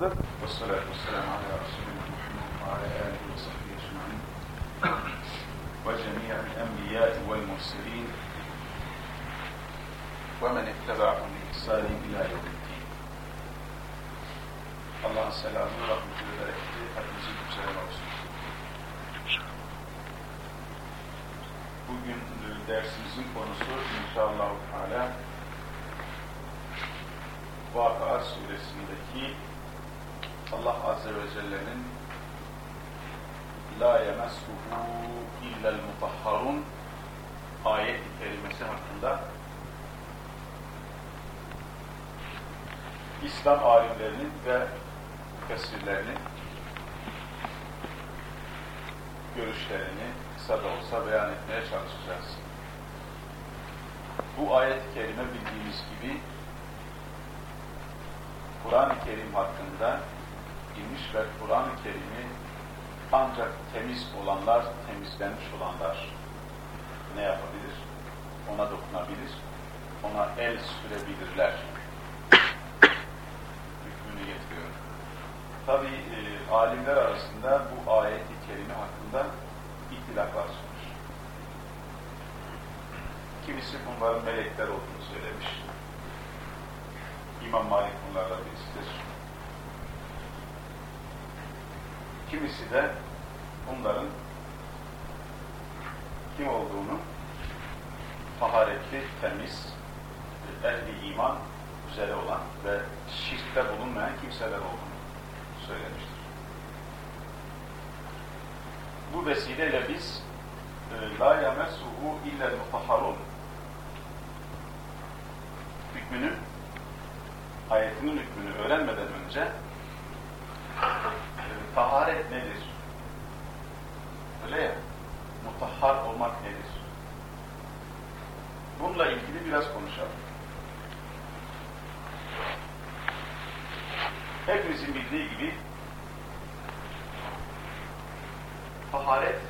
bulunmaktadır. Vessalatu vesselamu ala Resulina Muhammed ve ala alihi ve sahbihi ecma'in ve cemi'il enbiyâi vel murselîn ve men ittebaahum bi ihsânin ilâ yevmiddin. Allah'ın selamı, rahmeti ve bereketi hepimizin üzerine olsun. Bugün dersimizin konusu inşallah Teala Vakıa suresindeki Allah Azze ve Celle'nin La yemessuhu illel mutahharun ayet-i kerimesi hakkında İslam alimlerinin ve müfessirlerinin görüşlerini kısa da olsa beyan etmeye çalışacağız. Bu ayet-i bildiğimiz gibi Kur'an-ı Kerim hakkında inmiş ve Kur'an-ı Kerim'i ancak temiz olanlar, temizlenmiş olanlar ne yapabilir? Ona dokunabilir, ona el sürebilirler. Hükmünü getiriyor. Tabi e, alimler arasında bu ayet-i kerime hakkında ihtilaflar çıkmış. Kimisi bunların melekler olduğunu söylemiş. İmam Malik bunlarla birisidir. Kimisi de bunların kim olduğunu taharetli, temiz, ehli iman üzere olan ve şirkte bulunmayan kimseler olduğunu söylemiştir. Bu vesileyle biz la yemessuhu illel mutahharun hükmünün ayetinin hükmünü öğrenmeden önce e, taharet nedir? Öyle ya, mutahhar olmak nedir? Bununla ilgili biraz konuşalım. Hepimizin bildiği gibi taharet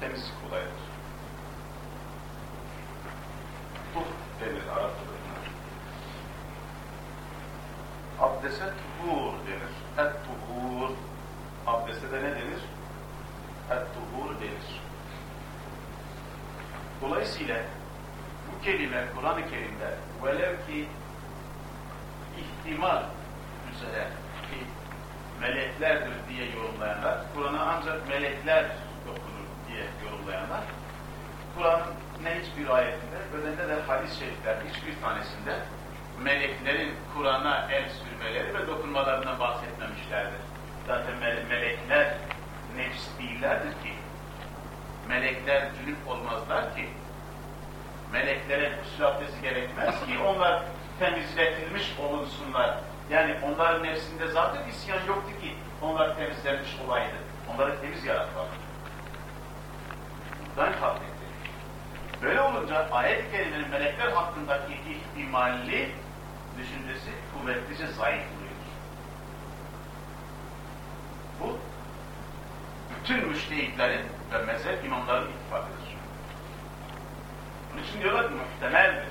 temizlik olayıdır. Bu denir Arapçada abdese tuhur denir. Et-tuhur. Abdeste de ne denir? Et-tuhur denir. Dolayısıyla bu kelime Kur'an-ı Kerim'de velev ki ihtimal üzere ki meleklerdir diye yorumlayanlar, Kur'an'a ancak melekler dokunur diye yorumlayanlar, Kur'an'ın ne hiçbir ayetinde ve ne de hadis-i şerifler hiçbir tanesinde meleklerin Kur'an'a el sürmeleri ve dokunmalarından bahsetmemişlerdir. Zaten me melekler nefs değillerdir ki. Melekler cünüp olmazlar ki. Meleklere gusül abdesti gerekmez ki onlar temizletilmiş olunsunlar. Yani nefsinde zaten isyan yoktu ki onlar temizlenmiş olaydı. Onları temiz yaratmalı. Bundan kalbetti. Böyle olunca ayet-i kerimenin melekler hakkındaki ihtimalli düşüncesi kuvvetlice zayıf oluyor. Bu bütün müştehitlerin ve mezhep imamların ittifakıdır. Bunun için diyorlar ki muhtemeldir.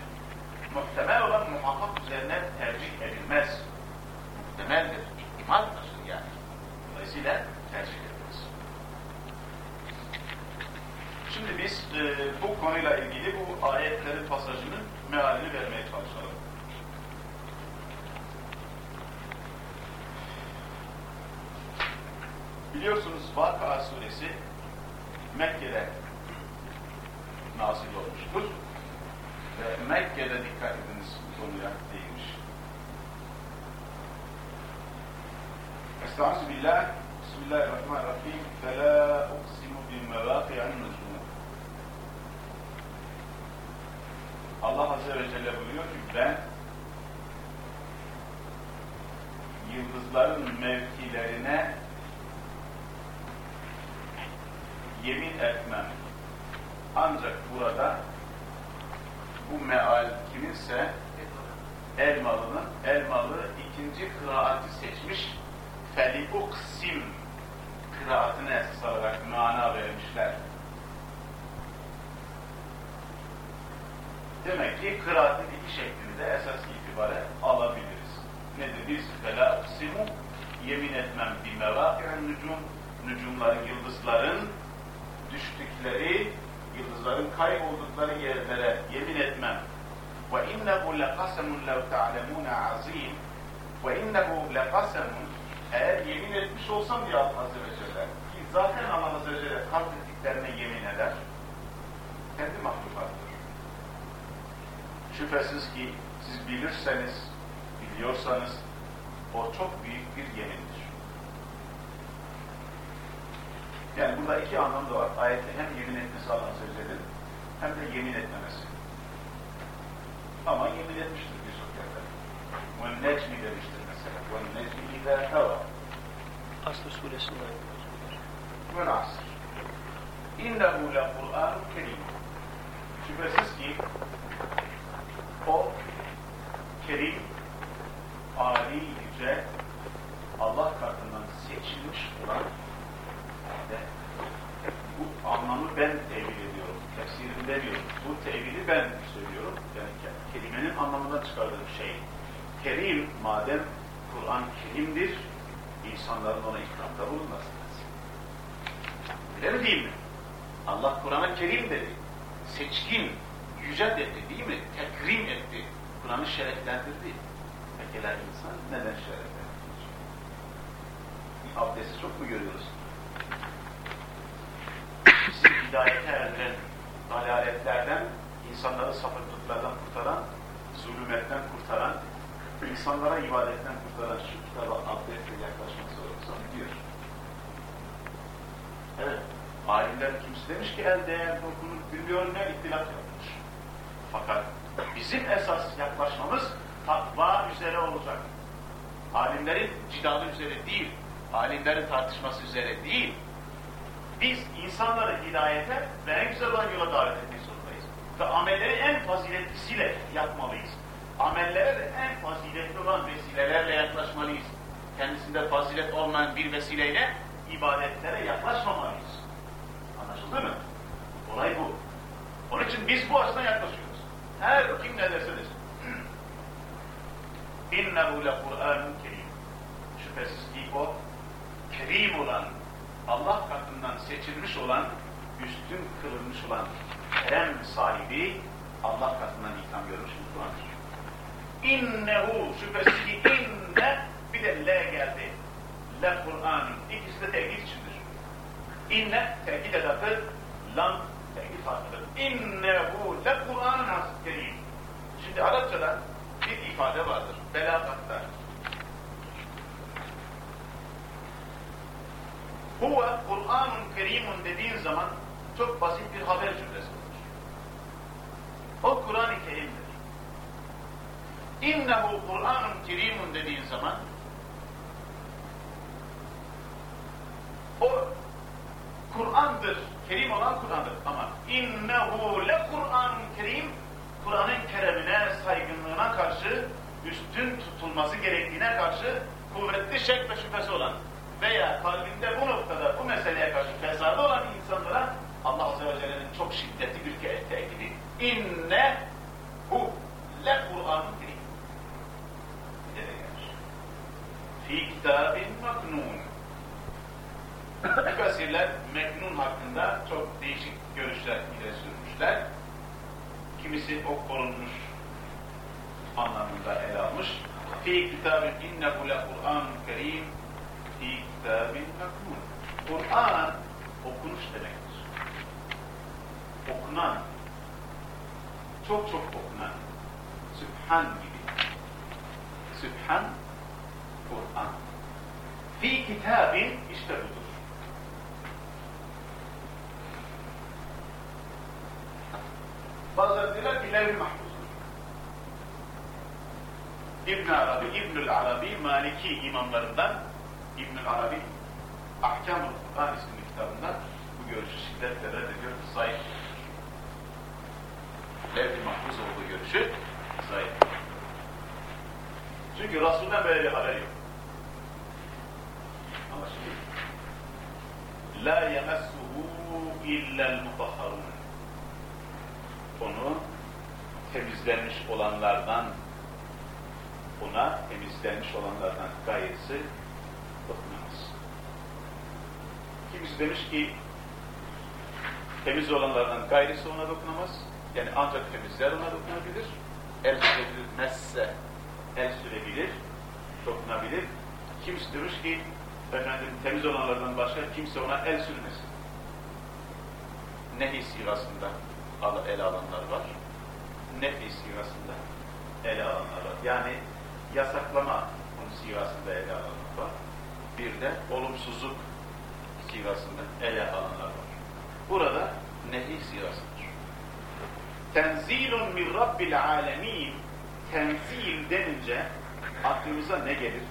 Muhtemel olan muhakkak üzerine tercih edilmez. Muhtemeldir, ihtimaldir yani. Dolayısıyla tercih edilmez. Şimdi biz e, bu konuyla ilgili bu ayetlerin pasajının mealini vermeye çalışalım. Biliyorsunuz Vakıa suresi Mekke'de nazil olmuştur. Ve Mekke'de dikkat ediniz konuya Estaizu billah, bismillahirrahmanirrahim, fela uksimu bimmevaki'an nuzul. Allah Azze ve Celle buyuruyor ki ben yıldızların mevkilerine yemin etmem. Ancak burada bu meal kiminse Elmalı'nın Elmalı ikinci kıraati seçmiş Felibuksim kıraatine esas alarak mana vermişler. Demek ki kıraatin iki şeklinde esas itibare alabiliriz. Nedir? Biz uksimu yemin etmem bir mevâki'en nücum, nücumların, yıldızların düştükleri, yıldızların kayboldukları yerlere yemin etmem. Ve innehu lekasemun lev ta'lemûne azîm. Ve innehu lekasemun eğer yemin etmiş olsam diye Allah Azze ve Celle ki zaten Allah Azze ve Celle kalp ettiklerine yemin eder. Kendi mahlukattır. Şüphesiz ki siz bilirseniz, biliyorsanız o çok büyük bir yemindir. Yani burada iki anlam da var. Ayette hem yemin etmesi Allah Azze ve Celle'nin hem de yemin etmemesi. Ama yemin etmiştir birçok yerde. وَالنَّجْمِ demiştir mesela. وَالنَّجْمِ اِذَا هَوَى Asr suresinde. Münasır. İnnehu le Kur'an kerim. Şüphesiz ki o kerim, âli, yüce, Allah katından seçilmiş olan ve bu anlamı ben tevil ediyorum. Tefsirini demiyorum. Bu tevili ben söylüyorum. Yani kelimenin anlamından çıkardığım şey. Kerim, madem Kur'an kerimdir, insanların ona ikramda bulunması lazım. Öyle mi değil mi? Allah Kur'an'a kerim dedi. Seçkin, yüce dedi değil mi? Tekrim etti. Kur'an'ı şereflendirdi. Pekala insan neden şereflendirir? Abdesti çok mu görüyoruz? Bizi hidayete erdiren dalaletlerden, insanları sapıklıklardan kurtaran, zulümetten kurtaran, insanlara ibadetten kurtaran şu kitaba abdestle yaklaşmak zorunda diyor. Evet, alimler kimse demiş ki el değer dokunur, ne ihtilaf yapmış. Fakat bizim esas yaklaşmamız takva üzere olacak. Alimlerin cidalı üzere değil, alimlerin tartışması üzere değil. Biz insanları hidayete ve en güzel olan yola davet etmek zorundayız. Ve amelleri en faziletlisiyle yapmalıyız. Amellere de en faziletli olan vesilelerle yaklaşmalıyız. Kendisinde fazilet olmayan bir vesileyle ibadetlere yaklaşmamalıyız. Anlaşıldı mı? Olay bu. Onun için biz bu açıdan yaklaşıyoruz. Her kim ne derse desin. İnnehu le Kur'anun kerim. Şüphesiz ki o kerim olan, Allah katından seçilmiş olan, üstün kılınmış olan kerem sahibi Allah katından ikram görmüş bir Kur'an'dır. İnnehu şüphesiz ki inne bir de le geldi. Le Kur'an'ın ikisi de tekit içindir. İnne tekit edatı, lam tekit harfidir. İnnehu le Kur'an'ın kerim. Şimdi Arapçada bir ifade vardır. Belagatta. Huve Kur'anun kerimun dediğin zaman çok basit bir haber cümlesi olur. O Kur'an-ı Kerim'dir. İnnehu Kur'anun kerimun dediğin zaman o Kur'an'dır. Kerim olan Kur'an'dır. Ama innehu le Kur'anun kerim Kur'an'ın keremine, saygınlığına karşı üstün tutulması gerektiğine karşı kuvvetli şek ve şüphesi olan veya kalbinde bu noktada bu meseleye karşı fesadı olan insanlara Allah Azze ve Celle'nin çok şiddetli bir tekidi. İnne hu le Kur'an-ı Kerim. Bir de gelmiş. Fi kitabin maknun. Müfessirler meknun hakkında çok değişik görüşler ileri sürmüşler. Kimisi o korunmuş anlamında ele almış. Fi kitabin innehu le Kur'an kerim fi kitabin maknun. Kur'an okunuş demektir. Okunan, çok çok okunan, Sübhan gibi. Sübhan, Kur'an. Fi kitabin işte budur. Bazıları diyorlar ki levh-i mahfuzdur. İbn Arabi, İbnül Arabi, Maliki imamlarından İbnül Arabi Ahkam-ı Kur'an isimli kitabında bu görüşü şiddetle reddediyor. Zayıf. Levh-i mahfuz olduğu görüşü zayıf. Çünkü Resul'den böyle bir haber yok. Anlaşılıyor. La yemessuhu illel mutahharun. Onu temizlenmiş olanlardan ona temizlenmiş olanlardan gayesi dokunamaz. Kimisi demiş ki temiz olanlardan gayrisi ona dokunamaz. Yani ancak temizler ona dokunabilir. El sürebilir, messe, el sürebilir, dokunabilir. Kimisi demiş ki efendim temiz olanlardan başka kimse ona el sürmesin. Nehi sigasında ele alanlar var. Nefi sigasında ele alanlar var. Yani yasaklama sigasında ele alanlar var. Bir de olumsuzluk sigasında ele alanlar var. Burada nehi sigasıdır. Tenzilun min Rabbil alemin tenzil denince aklımıza ne gelir?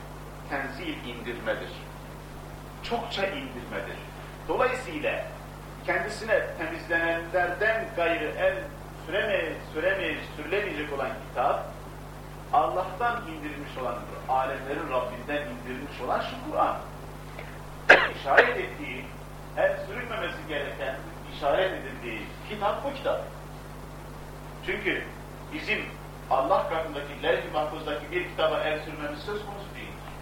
Tenzil indirmedir. Çokça indirmedir. Dolayısıyla kendisine temizlenenlerden gayrı el süremeyecek, süremeyecek, sürülemeyecek olan kitap Allah'tan indirilmiş olandır. Alemlerin Rabbinden indirilmiş olan şu Kur'an. İşaret ettiği, el sürülmemesi gereken, işaret edildiği kitap bu kitap. Çünkü bizim Allah katındaki, levh-i mahfuzdaki bir kitaba el sürmemiz söz konusu değildir.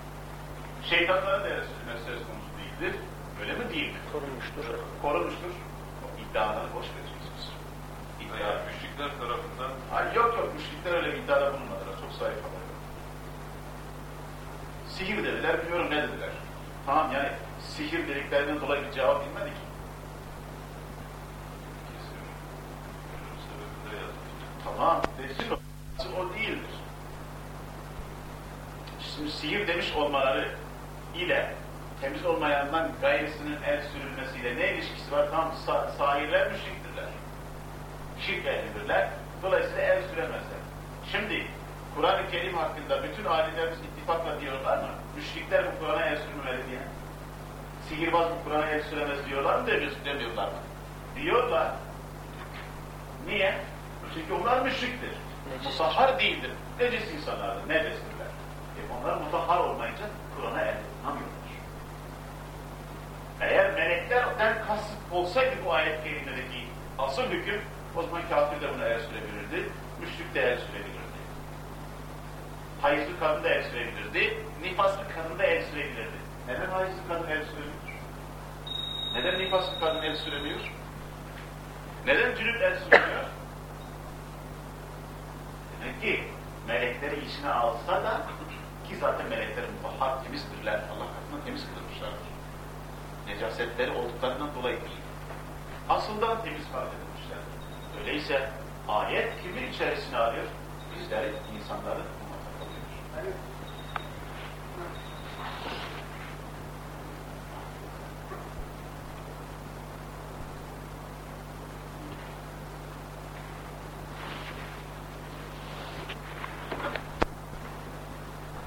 Şeytanlara da el sürmesi söz konusu değildir. Öyle mi değil mi? Korunmuştur. Korunmuştur. İddiaları boş vereceksiniz. İddia. Veya müşrikler tarafından Ay yok yok, müşrikler öyle bir iddiada bulunmadılar. Çok zayıf haber. Sihir dediler, bilmiyorum ne dediler. Tamam yani sihir dediklerinden dolayı bir cevap bilmedi ki. kesin ölüm sebebinde yazmıştır. Tamam, desin o. O değildir. Şimdi sihir demiş olmaları ile temiz olmayandan gayrısının el sürülmesiyle ne ilişkisi var? Tam sa sahirler müşriktirler. Şirk ehlidirler. Dolayısıyla el süremezler. Şimdi Kur'an-ı Kerim hakkında bütün alimlerimiz ittifakla diyorlar mı? Müşrikler bu Kur'an'a el sürmemeli diye. Sihirbaz bu Kur'an'a el süremez diyorlar mı demiyor, demiyorlar mı? Diyorlar. Niye? Çünkü onlar müşriktir. Mutahhar değildir. Necis insanlardır. Necestirler. E onlar mutahhar olmayınca Kur'an'a el tutunamıyorlar. Eğer meleklerden kasıt olsaydı bu ayet kerimedeki asıl hüküm o zaman kafir de buna el sürebilirdi. Müşrik de el sürebilirdi. Hayızlı kadın da el sürebilirdi. Nifaslı kadın da el sürebilirdi. Neden hayızlı kadın el süremiyor? Neden nifaslı kadın el süremiyor? Neden cünüp el süremiyor? Demek ki melekleri içine alsa da ki zaten melekler mutahhar temizdirler. Allah katında temiz kılınmışlardır. Necasetleri olduklarından dolayıdır. Asıldan temiz fark edilmişlerdir. Öyleyse ayet kimin içerisine alıyor? Bizleri, insanları muhatap alıyor.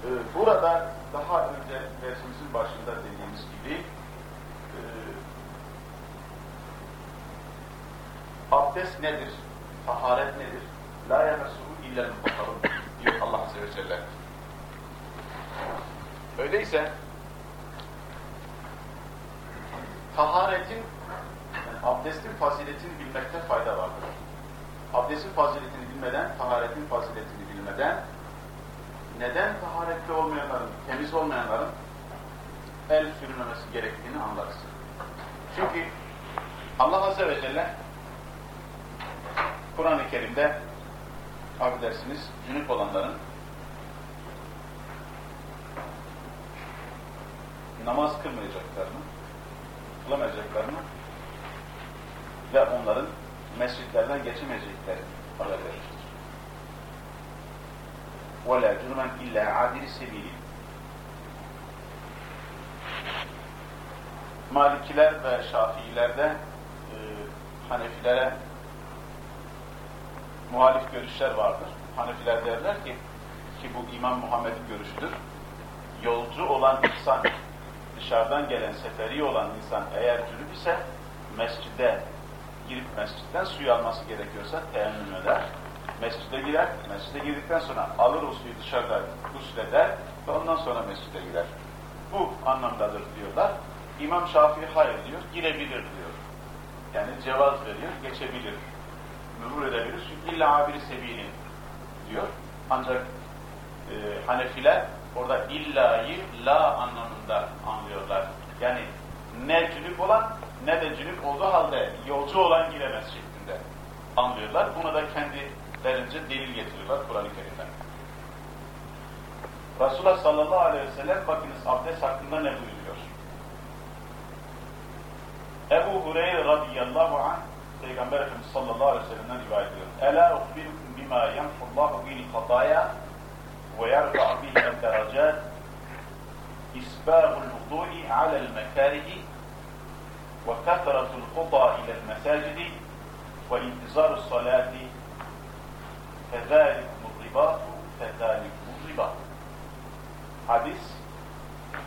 Ee, Burada daha önce dersimizin başında dediğimiz gibi e, abdest nedir? Taharet nedir? La yemessuhu illa mutahharun diyor Allah Azze ve Celle. Öyleyse taharetin yani abdestin faziletini bilmekte fayda vardır. Abdestin faziletini bilmeden, taharetin faziletini bilmeden neden taharetli olmayanların, temiz olmayanların el sürülmemesi gerektiğini anlarız. Çünkü Allah Azze ve Celle Kur'an-ı Kerim'de affedersiniz, cünüp olanların namaz kılmayacaklarını, kılamayacaklarını ve onların mescitlerden geçemeyeceklerini haber verir. وَلَا جُرْمًا اِلَّا عَادِلِ سَب۪يلٍ Malikiler ve Şafiiler de e, Hanefilere muhalif görüşler vardır. Hanefiler derler ki, ki bu İmam Muhammed'in görüşüdür. Yolcu olan insan, dışarıdan gelen seferi olan insan eğer cünüp ise mescide girip mescitten suyu alması gerekiyorsa teyemmüm eder. Mescide girer, mescide girdikten sonra alır o suyu dışarıda gusleder ve ondan sonra mescide girer. Bu anlamdadır diyorlar. İmam Şafii hayır diyor, girebilir diyor. Yani cevaz veriyor, geçebilir, mürur edebilir. Çünkü illa abiri sebilin diyor. Ancak e, Hanefiler orada illayı la anlamında anlıyorlar. Yani ne cünüp olan ne de cünüp olduğu halde yolcu olan giremez şeklinde anlıyorlar. Buna da kendilerince delil getiriyorlar Kur'an-ı Kerim'den. Resulullah sallallahu aleyhi ve sellem bakınız abdest hakkında ne buyuruyor? Ebu Hureyre radıyallahu anh Peygamber Efendimiz sallallahu aleyhi ve sellem'den rivayet ediyor. Ela ukbirukum bima yamhullahu bihi hataya ve yerfa bihi el-deracat isbâhul vudu'i alel mekârihi ve kethratul kuda ilel mesacidi ve intizarus salati fezâlikumur ribâtu fezâlikumur ribâtu Hadis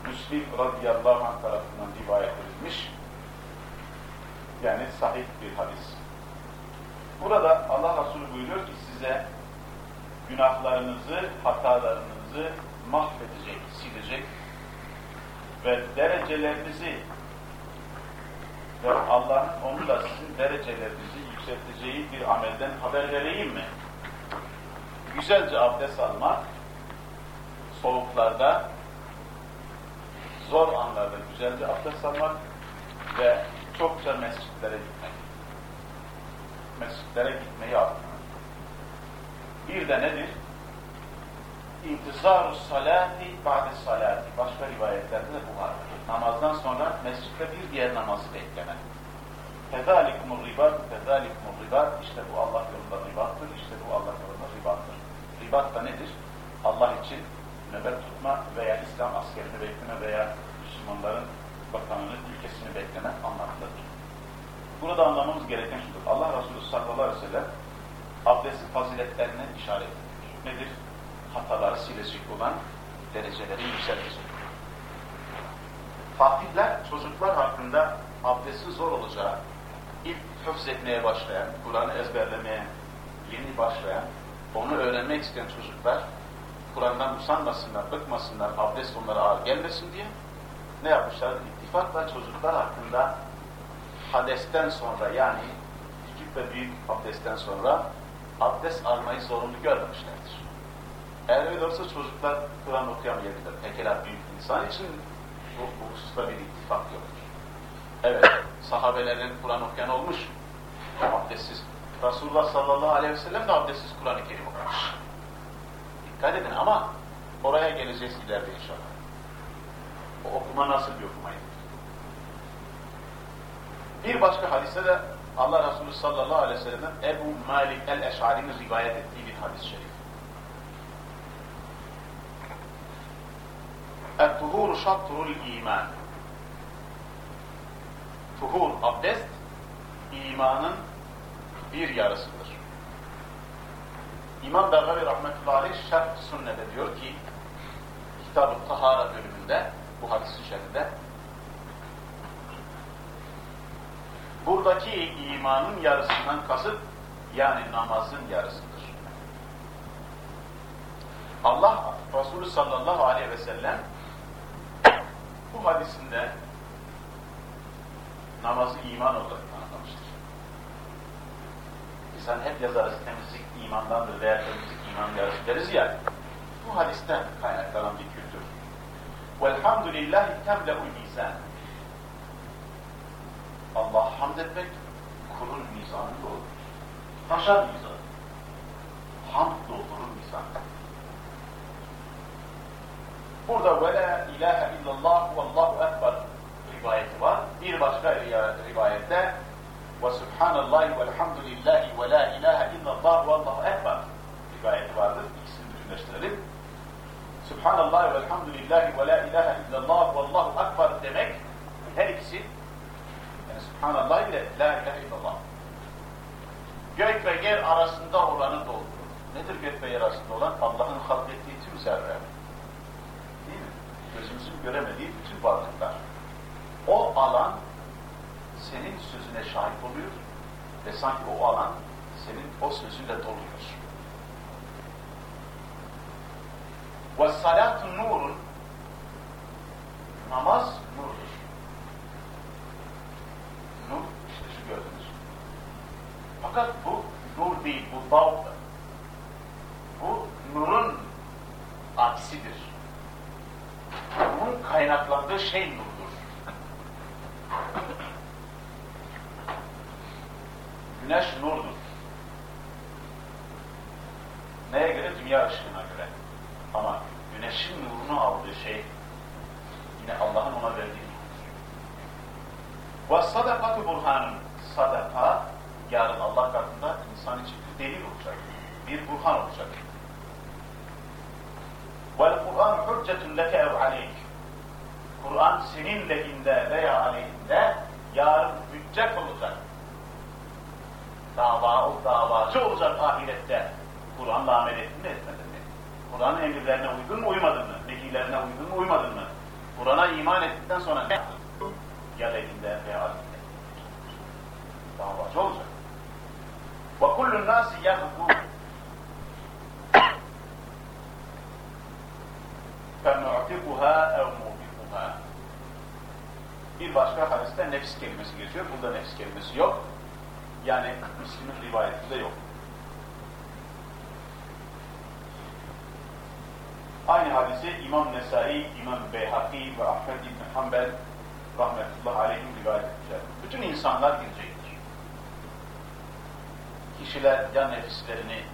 Müslim radıyallahu anh tarafından rivayet edilmiş yani sahih bir hadis. Burada Allah Resulü buyuruyor ki size günahlarınızı, hatalarınızı mahvedecek, silecek ve derecelerinizi ve Allah'ın onunla sizin derecelerinizi yükselteceği bir amelden haber vereyim mi? Güzelce abdest almak, soğuklarda, zor anlarda güzelce abdest almak ve çokça mescitlere gitmek. Mescitlere gitmeyi arttırmak. Bir de nedir? İntizarus salati ba'de salati. Başka rivayetlerde de bu var. Namazdan sonra mescitte bir diğer namazı beklemek. Fezalikumur ribat, fezalikumur ribat. İşte bu Allah yolunda ribattır, işte bu Allah yolunda ribattır. Ribat da nedir? Allah için nöbet tutma veya İslam askerini bekleme veya Müslümanların bakanını, ülkesini beklemek anlamındadır. Burada anlamamız gereken şudur. Allah Resulü sallallahu aleyhi ve sellem abdestin faziletlerine işaret ediyor. Nedir? Hataları silecek olan dereceleri yükseltecek. Fatihler çocuklar hakkında abdestin zor olacağı, ilk höfz etmeye başlayan, Kur'an'ı ezberlemeye yeni başlayan, onu öğrenmek isteyen çocuklar Kur'an'dan usanmasınlar, bıkmasınlar, abdest onlara ağır gelmesin diye ne yapmışlar? İttifakla çocuklar hakkında hadesten sonra yani küçük ve büyük abdestten sonra abdest almayı zorunlu görmemişlerdir. Eğer öyle olsa çocuklar Kur'an okuyamayabilir. Pekala büyük insan için bu, bu hususta bir ittifak yoktur. Evet, sahabelerin Kur'an okuyan olmuş. Abdestsiz. Resulullah sallallahu aleyhi ve sellem de abdestsiz Kur'an-ı Kerim okumuş. Dikkat edin ama oraya geleceğiz ileride inşallah. O okuma nasıl bir okumaydı? Bir başka hadiste de Allah Resulü sallallahu aleyhi ve sellem'den Ebu Malik el-Eş'ari'nin rivayet ettiği bir hadis-i şerif. El-tuhuru şatturul iman. Tuhur, abdest, imanın bir yarısıdır. İmam Bergavi rahmetullahi aleyh şerh sünnede diyor ki Kitab-ı Tahara bölümünde bu hadis-i şerifte buradaki imanın yarısından kasıt yani namazın yarısıdır. Allah Resulü sallallahu aleyhi ve sellem bu hadisinde namazı iman olarak tanımlamıştır. İnsan hep yazarız temizlik imandandır veya temizlik iman yarısı deriz ya bu hadisten kaynaklanan bir kültür. Velhamdülillahi temle'ul mizan. Allah hamd etmek kulun mizanı doldurur. Taşar mizanı. Hamd doldurur mizanı. Burada ve la ilahe illallah ve allahu ekber rivayeti var. Bir başka rivayette ve subhanallahi velhamdülillahi ve la ilahe illallah ve allahu ekber rivayeti vardır. İkisini bütünleştirelim. Subhanallah ve elhamdülillahi ve la ilahe illallah ve allahu ekber demek her ikisi yani Subhanallah ile la ilahe illallah gök ve yer arasında olanı doldurur. Nedir gök ve yer arasında olan? Allah'ın halkettiği tüm zerre. Değil mi? Gözümüzün göremediği bütün varlıklar. O alan senin sözüne şahit oluyor ve sanki o alan senin o sözüyle doluyor. Ve ya nefislerini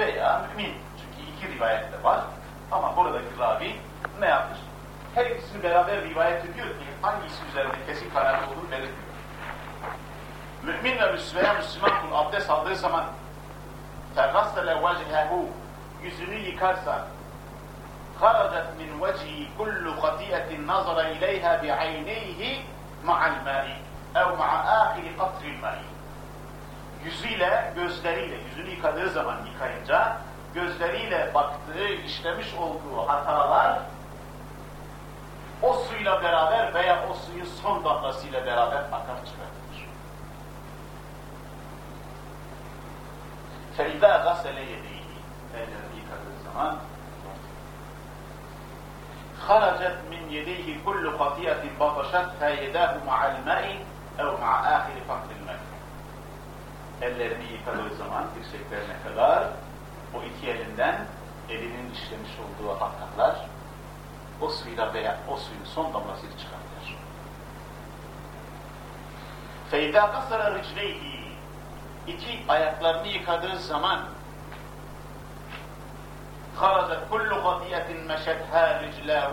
veya mümin. Çünkü iki rivayet de var. Ama buradaki ravi ne yapmış? Her ikisini beraber rivayet ediyor ki hangisi üzerinde kesin karar olur belirtiyor. Mümin ve Müslüman, Müslüman kul abdest aldığı zaman فَغَسَّلَ وَجْهَهُ Yüzünü yıkarsa خَرَجَتْ مِنْ وَجْهِ كُلُّ خَطِيَةٍ نَظَرَ اِلَيْهَا بِعَيْنَيْهِ مَعَ الْمَاءِ اَوْ مَعَ آخِرِ قَطْرِ الْمَاءِ yüzüyle, gözleriyle, yüzünü yıkadığı zaman yıkayınca, gözleriyle baktığı, işlemiş olduğu hatalar o suyla beraber veya o suyun son damlasıyla beraber akar çıkartılır. فَاِذَا غَسَلَ يَدَيْهِ Ellerini yıkadığı zaman خَرَجَتْ مِنْ يَدَيْهِ كُلُّ خَطِيَةٍ بَطَشَتْ فَيَدَاهُ مَعَ الْمَاءِ اَوْ مَعَ آخِرِ فَقْرِ الْمَكِ ellerini yıkadığı zaman dirseklerine kadar o iki elinden elinin işlemiş olduğu haklar o suyla veya o suyun son damlasını çıkartır. فَاِذَا قَسَرَ رِجْلَيْهِ İki ayaklarını yıkadığı zaman خَرَجَ كُلُّ قَضِيَةٍ مَشَدْهَا رِجْلَاهُ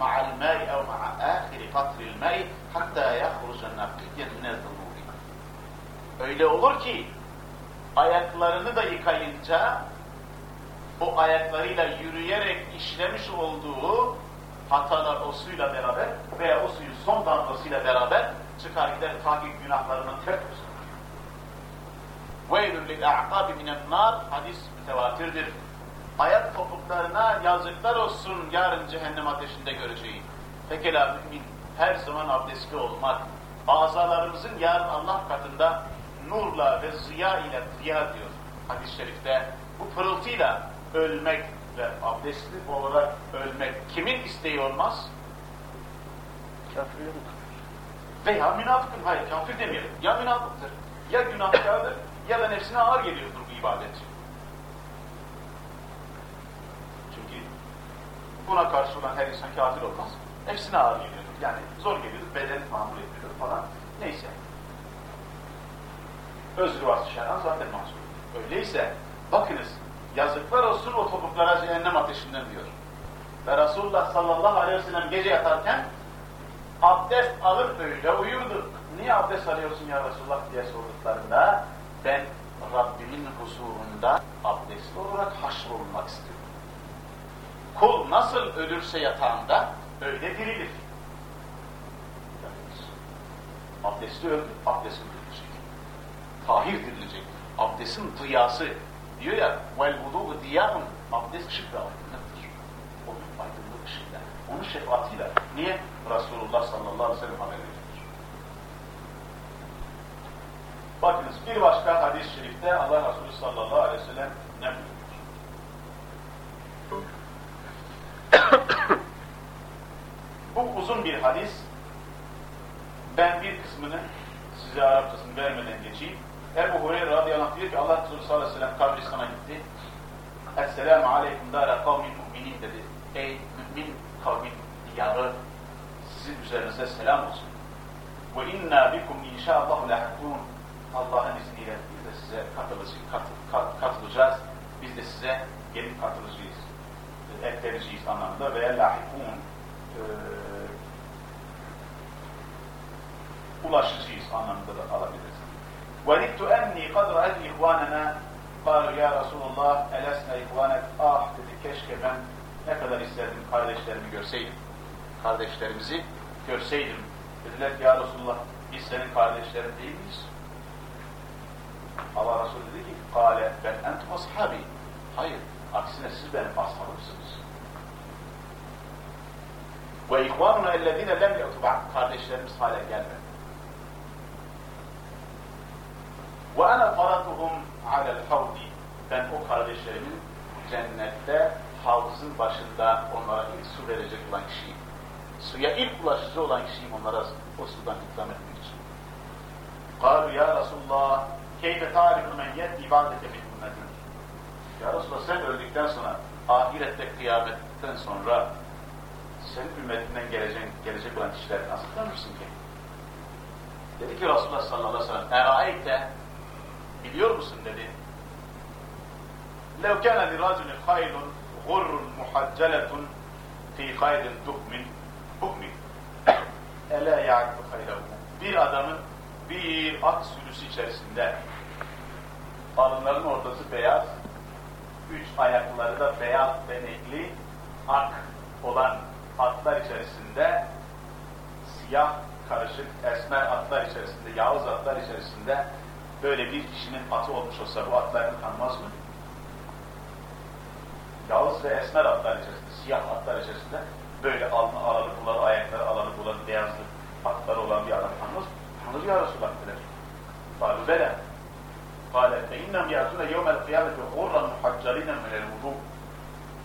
مَعَ الْمَاءِ اَوْ مَعَ آخِرِ قَطْرِ الْمَاءِ حَتَّى يَخْرُجَ النَّقِيَّ مِنَ الظُّلُمَاتِ Öyle olur ki ayaklarını da yıkayınca o ayaklarıyla yürüyerek işlemiş olduğu hatalar o suyla beraber veya o suyun son damlasıyla beraber çıkar gider ta ki günahlarını terk olsun. وَيْلٌ لِلْاَعْقَابِ مِنَ النَّارِ Hadis mütevatirdir. Ayak topuklarına yazıklar olsun yarın cehennem ateşinde göreceği. Pekala mümin her zaman abdestli olmak, azalarımızın yarın Allah katında nurla ve ziya ile ziya diyor hadis-i şerifte. Bu pırıltıyla ölmek ve abdestli olarak ölmek kimin isteği olmaz? Kafirlerin Veya münafıkın, hayır kafir demeyelim. Ya münafıktır, ya günahkardır, ya da nefsine ağır geliyordur bu ibadet. Çünkü buna karşı olan her insan kafir olmaz. Nefsine ağır geliyordur. Yani zor geliyordur, bedeni tahammül etmiyor falan. Neyse. Özrü varsa şerhan zaten mahzur. Öyleyse bakınız yazıklar olsun o topuklara cehennem ateşinden diyor. Ve Resulullah sallallahu aleyhi ve sellem gece yatarken abdest alıp öyle uyurdu. Niye abdest alıyorsun ya Resulullah diye sorduklarında ben Rabbimin huzurunda abdestli olarak haşrolunmak istiyorum. Kul nasıl ölürse yatağında öyle dirilir. Abdestli öldü, abdestli. Tahir dirilecek. Abdestin dıyası diyor ya vel vudu diyamun abdest ışık ve aydınlıktır. O bir aydınlık ışığıyla. Onun şefaatiyle. Niye? Resulullah sallallahu aleyhi ve sellem haber veriyor. Bakınız bir başka hadis-i şerifte Allah Resulü sallallahu aleyhi ve sellem ne buyuruyor? Bu uzun bir hadis. Ben bir kısmını size Arapçasını vermeden geçeyim. Ebu Hureyre radıyallahu anh diyor ki Allah Resulü sallallahu aleyhi ve sellem kabristana gitti. Esselamu aleyküm dâra kavmin mu'minin dedi. Ey mümin kavmin diyarı sizin üzerinize selam olsun. Ve inna bikum inşaallah lahakun. Allah'ın izniyle biz de size katılacağız, kat, katılacağız. Biz de size gelip katılacağız. Ekleneceğiz anlamında veya lahikun e, ulaşacağız anlamında da alabiliriz. وَلِدْتُ اَنِّي قَدْ رَأَتْ اِخْوَانَنَا قَالُوا يَا رَسُولُ اللّٰهِ اَلَسْنَا اِخْوَانَكْ Ah dedi keşke ben ne kadar isterdim kardeşlerimi görseydim. Kardeşlerimizi görseydim. Dediler ki ya Resulullah biz senin kardeşlerin değil miyiz? Allah Resulü dedi ki قَالَ ben entum ashabi. Hayır, aksine siz benim ashabımsınız. Ve ihvanuna ellezine lem yu'tu Kardeşlerimiz hala gelmedi. Ve ana faratuhum alel havdi. Ben o kardeşlerimin cennette havuzun başında onlara ilk su verecek olan kişiyim. Suya ilk ulaşıcı olan kişiyim onlara o sudan ikram etmek için. قالوا ya Resulullah keyfe tarifu men yet ibadete min ümmetin. Ya Resulullah sen öldükten sonra ahirette kıyametten sonra senin ümmetinden gelecek, gelecek olan kişileri nasıl tanırsın ki? Dedi ki Resulullah sallallahu aleyhi ve sellem Eraeyte biliyor musun dedi. لو كان لرجل خيل غر محجلة في خيل دكم بكم ألا يعرف خيله bir adamın bir at sürüsü içerisinde alınların ortası beyaz üç ayakları da beyaz benekli ak olan atlar içerisinde siyah karışık esmer atlar içerisinde yağız atlar içerisinde böyle bir kişinin atı olmuş olsa bu atlarını tanımaz mı? Yağız ve esmer atlar içerisinde, siyah atlar içerisinde böyle alnı alalı bulanı, ayakları alalı bulanı, beyazlı atları olan bir adam tanımaz mı? Tanır ya Resulullah dediler. Kalu bela. Kale fe innem yâtûne yevmel kıyameti gurran muhaccarîne minel vudu.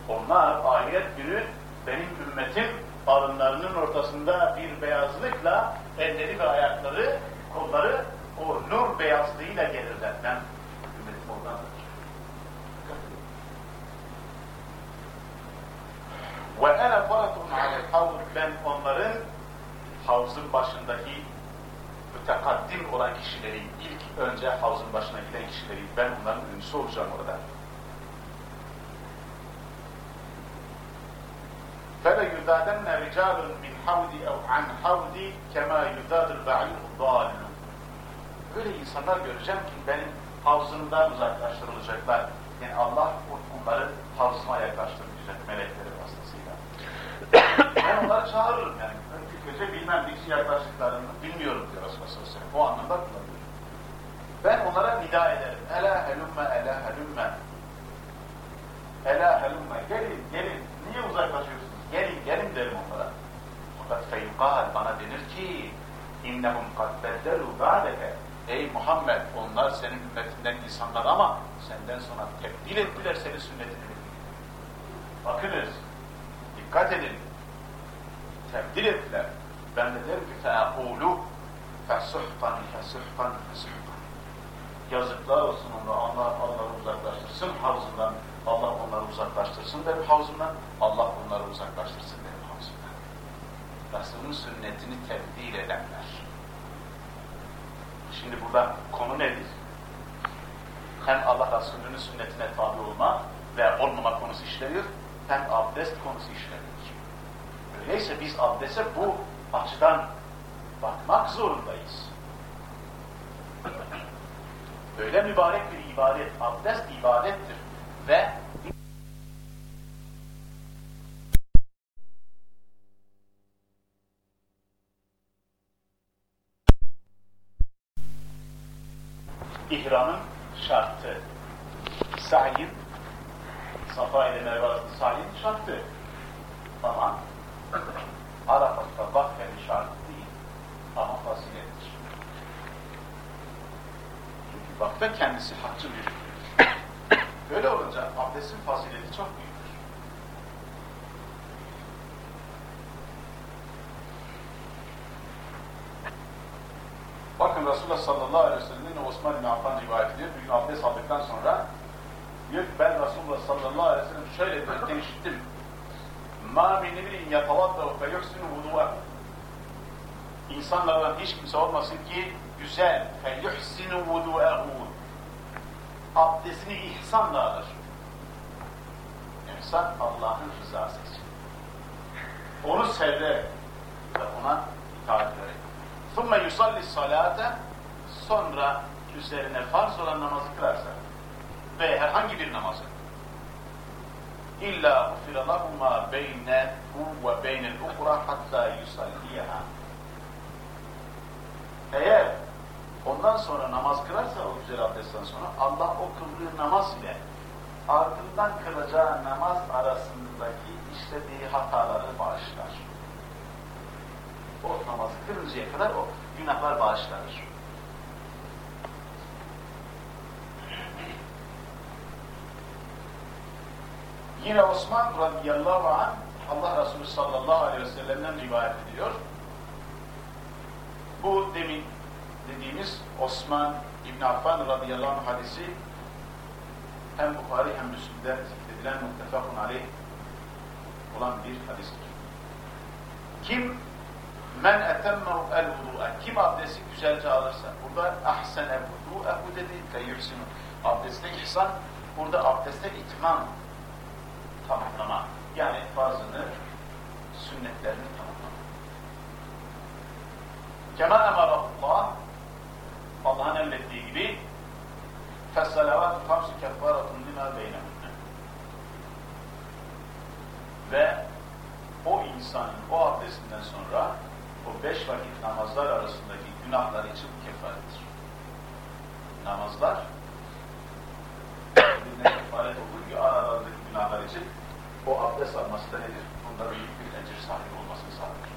Onlar ahiret günü benim ümmetim alınlarının ortasında bir beyazlıkla elleri ve ayakları, kolları o nur beyazlığıyla gelirler. Ben ümmetim oradandır. Ve ene faratun alel havd ben onların havzın başındaki mütekaddim olan kişileri, ilk önce havzın başına giden kişileri, ben onların ünlüsü olacağım orada. فَلَيُذَادَنَّ رِجَالٌ مِنْ حَوْدِ اَوْ عَنْ حَوْدِ كَمَا يُذَادُ الْبَعِيرُ ضَالُ Öyle insanlar göreceğim ki benim havzımdan uzaklaştırılacaklar. Yani Allah onları havzıma yaklaştırmayacak melekleri vasıtasıyla. ben onları çağırırım yani. Önce bilmem birisi yaklaştıklarını bilmiyorum diyor Resulullah. O anlamda kullanıyor. Ben onlara nida ederim. Ela helümme, ela helümme. Ela helümme. Gelin, gelin. Niye uzaklaşıyorsunuz? Gelin, gelin derim onlara. Fakat feyukal bana denir ki innehum kad ba'deke. Ey Muhammed onlar senin ümmetinden insanlar ama senden sonra tebdil ettiler senin sünnetini. Bakınız, dikkat edin. Tebdil ettiler. Ben de derim ki fe'ulu fesuhtan fesuhtan fesuhtan. Yazıklar olsun onlara, Allah onları uzaklaştırsın havzından, Allah onları uzaklaştırsın derim havzından, Allah onları uzaklaştırsın derim havzından. Resulün sünnetini tebdil edenler. Şimdi burada konu nedir? Hem Allah Resulü'nün sünnetine tabi olma ve olmama konusu işleniyor, hem abdest konusu işleniyor. Öyleyse biz abdeste bu açıdan bakmak zorundayız. Böyle mübarek bir ibadet, abdest ibadettir ve ihramın şartı. Sa'yin, Safa ile Merve arasında sa'yin şartı. Ama Arafat'ta vakfenin şartı değil ama fazilettir. Çünkü vakfe kendisi haccı bir Böyle olunca abdestin fazileti çok büyüktür. Bakın Resulullah sallallahu aleyhi ve sellem'in Osman bin Affan rivayet ediyor. Bir gün abdest aldıktan sonra diyor ki ben Resulullah sallallahu aleyhi ve sellem şöyle derken işittim. مَا مِنْ اِمْرِئِنْ يَتَوَضَّوْ فَيُحْسِنُ وُضُوَهُ İnsanlardan hiç kimse olmasın ki güzel فَيُحْسِنُ وُضُوَهُ Abdestini ihsanla alır. İhsan Allah'ın rızası için. Onu severek ve ona itaat ederek. ثُمَّ يُصَلِّ الصَّلَاةَ Sonra üzerine farz olan namazı kılarsa ve herhangi bir namazı İlla ufira lahu ma beynehu ve beynel ukra hatta yusalliha. Eğer ondan sonra namaz kılarsa o güzel abdestten sonra Allah o kıldığı namaz ile ardından kılacağı namaz arasındaki işlediği hataları bağışlar. O namazı kılıncaya kadar o günahlar bağışlanır. Yine Osman radıyallahu anh Allah Resulü sallallahu aleyhi ve sellem'den rivayet ediyor. Bu demin dediğimiz Osman İbn Affan radıyallahu anh hadisi hem Bukhari hem Müslim'de zikredilen muttefakun aleyh olan bir hadistir. Kim men etemmehu el vudu'a kim abdesti güzelce alırsa burada ahsene vudu'ehu dedi ve yuhsinu abdestte ihsan burada abdestte itmam tamamlama. Yani farzını, sünnetlerini tamamlama. Kema emarallah Allah'ın emrettiği gibi فَالسَّلَوَاتُ خَمْسُ كَفَّارَةٌ لِمَا بَيْنَهُنَّ Ve o insanın o abdestinden sonra o beş vakit namazlar arasındaki günahlar için kefarettir. Namazlar birbirine kefaret olduğu gibi aralarındaki günahlar için o abdest alması da nedir? Bunda büyük bir ecir sahibi olmasını sağlar.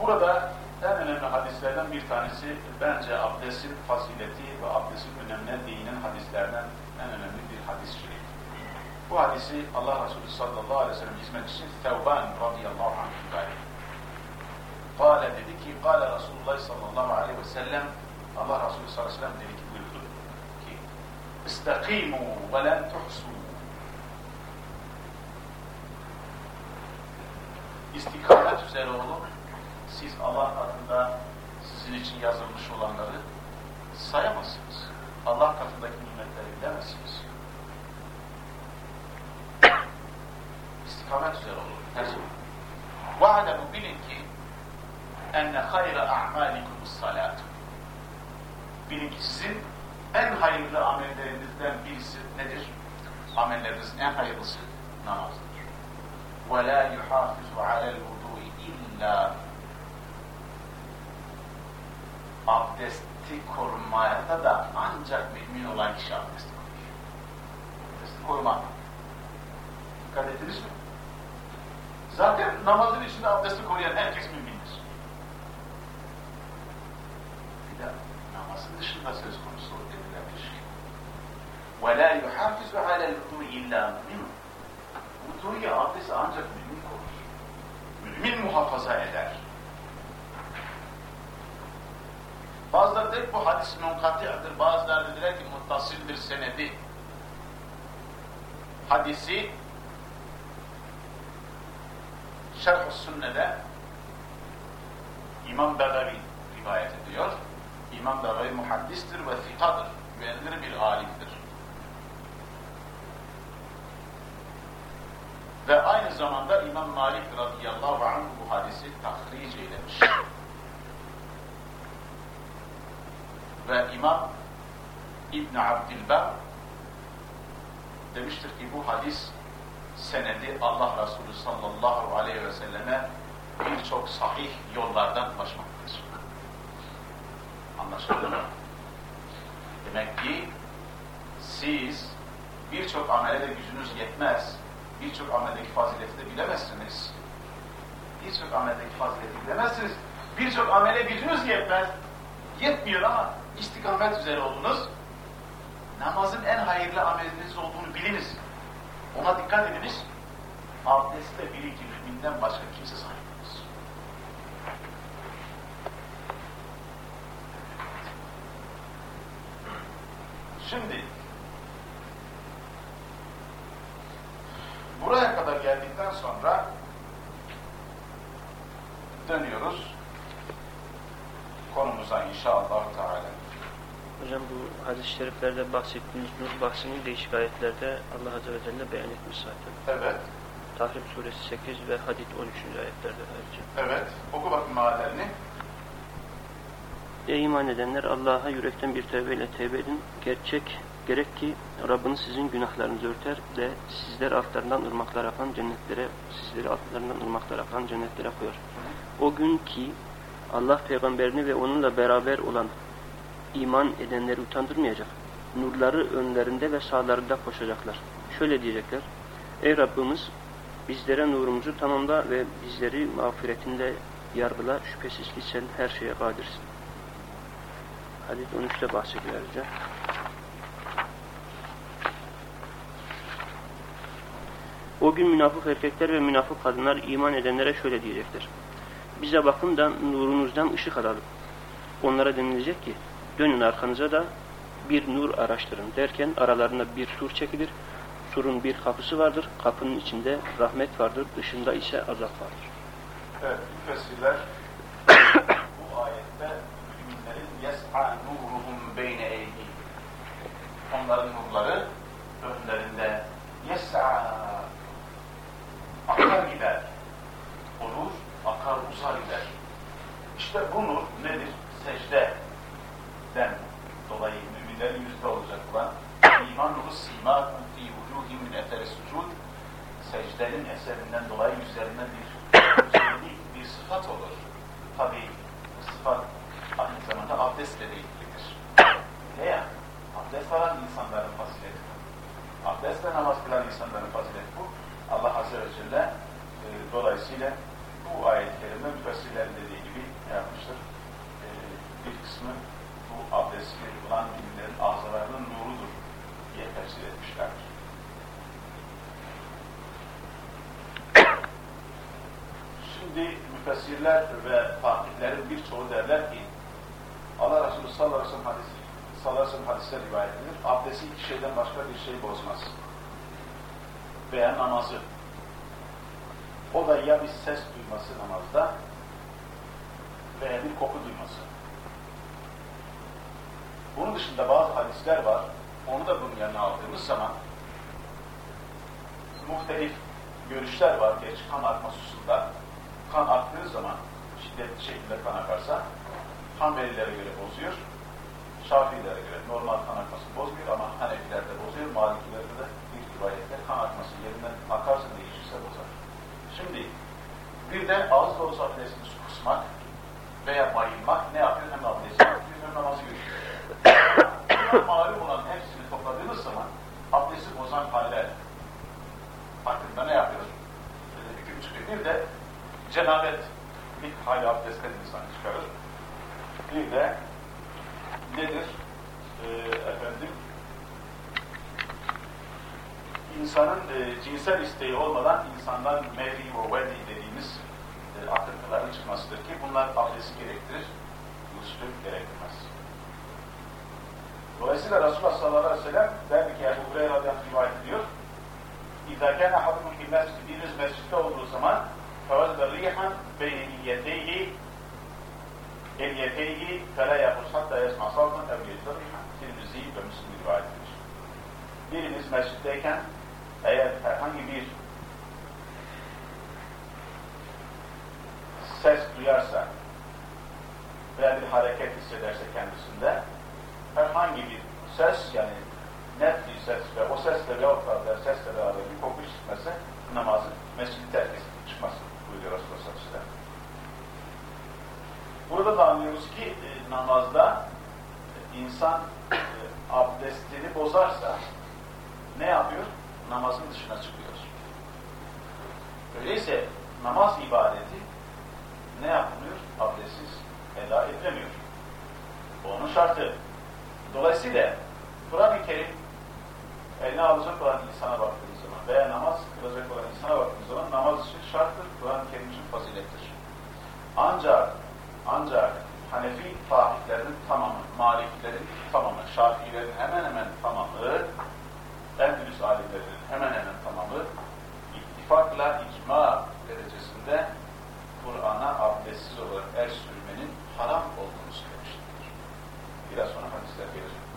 Burada en önemli hadislerden bir tanesi bence abdestin fazileti ve abdestin önemine değinen hadislerden en önemli bir hadis şerif. Bu hadisi Allah Resulü sallallahu aleyhi ve sellem hizmetçisi Tevban radıyallahu anh rivayet Kale dedi ki, Kale Resulullah sallallahu aleyhi ve sellem Allah Resulü sallallahu aleyhi ve sellem dedi ki buyurdu ki İstakimu ve len tuhsu istikamet üzere olun. Siz Allah adında sizin için yazılmış olanları sayamazsınız. Allah katındaki nimetleri bilemezsiniz. istikamet üzere olur. Her zaman. وَعَلَمُ bilin ki enne hayra a'malikumus salatu. Bilin ki sizin en hayırlı amellerinizden birisi nedir? Amellerinizin en hayırlısı namazdır. وَلَا يُحَافِظُ عَلَى الْوُضُوءِ اِلَّا Abdesti korumaya da, ancak mümin olan kişi abdesti korur. Abdesti korumak. Dikkat ettiniz mi? Zaten namazın içinde abdesti koruyan herkes mümindir. Bir de namazın dışında söz konusu edilen bir şey. وَلَا يُحَافِظُ عَلَى الْوُضُوءِ اِلَّا مُؤْمِنٌ Vudu'yu abdesti ancak mümin korur. Mümin muhafaza eder. Bazıları der bu hadis munkati'dir. Bazıları dediler ki muttasildir senedi. Hadisi Şerh-ı Sünne'de İmam Begavi rivayet ediyor. İmam Begavi muhaddistir ve fikadır. Güvenilir bir alimdir. Ve aynı zamanda İmam Malik radıyallahu anh bu hadisi tahric eylemiş. Ve İmam İbn Abdilber demiştir ki bu hadis senedi Allah Resulü sallallahu aleyhi ve selleme birçok sahih yollardan ulaşmaktadır. Anlaşıldı mı? Demek ki siz birçok amele de gücünüz yetmez. Birçok ameldeki fazileti de bilemezsiniz. Birçok ameldeki fazileti bilemezsiniz. Birçok amele gücünüz yetmez. Yetmiyor ama istikamet üzere oldunuz. Namazın en hayırlı ameliniz olduğunu biliniz. Ona dikkat ediniz. Abdestle biri ki müminden başka kimse sahipsiniz. Şimdi buraya kadar geldikten sonra dönüyoruz konumuza inşallah Teala. Hocam bu hadis-i şeriflerde bahsettiğimiz nur bahsini değişik ayetlerde Allah Azze ve Celle beyan etmiş zaten. Evet, Tahrim suresi 8 ve Hadid 13. ayetlerde ayrıca. evet. Oku bakın meallerini. Ey iman edenler Allah'a yürekten bir tevbeyle tevbe edin. Gerçek gerek ki Rabbiniz sizin günahlarınızı örter ve sizler altlarından ırmaklar akan cennetlere, sizleri altlarından ırmaklar akan cennetlere koyar. O gün ki Allah peygamberini ve onunla beraber olan iman edenleri utandırmayacak. Nurları önlerinde ve sağlarında koşacaklar. Şöyle diyecekler. Ey Rabbimiz bizlere nurumuzu tamamla ve bizleri mağfiretinle yargıla. Şüphesiz ki sen her şeye kadirsin. Hadis 13'te bahsediyor ayrıca. O gün münafık erkekler ve münafık kadınlar iman edenlere şöyle diyecekler. Bize bakın da nurunuzdan ışık alalım. Onlara denilecek ki dönün arkanıza da bir nur araştırın derken aralarına bir sur çekilir. Surun bir kapısı vardır. Kapının içinde rahmet vardır. Dışında ise azap vardır. Evet, müfessirler bu ayette müminlerin yes'a nuruhum beyne eydihim. Onların nurları önlerinde yes'a akar gider. O nur akar uzar gider. İşte bu nur nedir? Secdeden dolayı müminlerin yüzde olacak olan iman nuru sima fi vucuhim min eteri sucud secdenin eserinden dolayı yüzlerinden bir bir sıfat olur. Tabi bu sıfat aynı zamanda abdestle de ilgilidir. Ne ya? Abdest alan insanların fazileti. Abdestle namaz kılan insanların fazileti bu. Allah Azze ve Celle e, dolayısıyla bu ayet-i kerime müfessirlerin dediği gibi yapmıştır? E, bir kısmı bu abdestli olan müminlerin ağzalarının nurudur diye tefsir etmişlerdir. Şimdi müfessirler ve fakihlerin birçoğu derler ki Allah Resulü sallallahu aleyhi ve sellem hadisler rivayet edilir. Abdesti iki şeyden başka bir şey bozmaz. Veya namazı. O da ya bir ses duyması namazda veya bir koku duyması. Bunun dışında bazı hadisler var. Onu da bunun yanına aldığımız zaman muhtelif görüşler var. Geç kan akma hususunda. Kan aktığı zaman şiddetli şekilde kan akarsa Hanbelilere göre bozuyor. Şafilere göre normal kan akması bozmuyor ama Hanefilerde bozuyor. Malikilerde de bir rivayette kan akması yerinden akarsa değişirse bozar. Şimdi bir de ağız dolusu abdestini kusmak veya bayılmak ne yapıyor? Hem abdesti yapıyor hem namazı. Bunlar malum olan hepsini topladığımız zaman abdesti bozan haller hakkında ne yapıyor? Böyle hüküm çıkıyor. Bir de cenabet bir hali abdestten insan çıkarır. Bir de nedir? Ee, efendim insanın e, cinsel isteği olmadan insandan mevri ve vedi dediğimiz e, akıntıların çıkmasıdır ki bunlar abdesti gerektirir, usulü gerektirmez. Dolayısıyla Resulullah sallallahu aleyhi ve sellem der ki Ebu Hureyre radıyallahu anh rivayet ediyor. İzâ kâne hadumun fil mescid, biriniz mescitte olduğu zaman فَوَزْدَ رِيحًا بَيْنِ اِلْيَتَيْهِ اِلْيَتَيْهِ فَلَا يَقُسْ حَتَّى يَسْمَى صَوْتًا اَوْ يَجْدَ رِيحًا Tirmizi ve Müslim rivayet edilir. Biriniz mescitteyken eğer herhangi bir ses duyarsa veya bir hareket hissederse kendisinde herhangi bir ses yani net bir ses ve o sesle veyahut da sesle beraber bir koku çıkması namazı mescidi terk çıkması buyuruyor Resulullah sallallahu aleyhi ve sellem. Burada da anlıyoruz ki e, namazda e, insan e, abdestini bozarsa ne yapıyor? Namazın dışına çıkıyor. Öyleyse namaz ibadeti ne yapılıyor? Abdestsiz eda edilemiyor. Onun şartı. Dolayısıyla Kur'an-ı Kerim eline alacak olan insana baktığınız zaman veya namaz kılacak olan insana baktığınız zaman namaz için şarttır, Kur'an-ı Kerim için fazilettir. Ancak ancak Hanefi fahitlerin tamamı, Malikilerin tamamı, Şafiilerin hemen hemen tamamı, Endülüs alimlerinin hemen hemen tamamı ittifakla icma derecesinde Kur'an'a abdestsiz olarak el sürmenin haram olduğunu söylemiştir. Biraz sonra hadisler gelecek.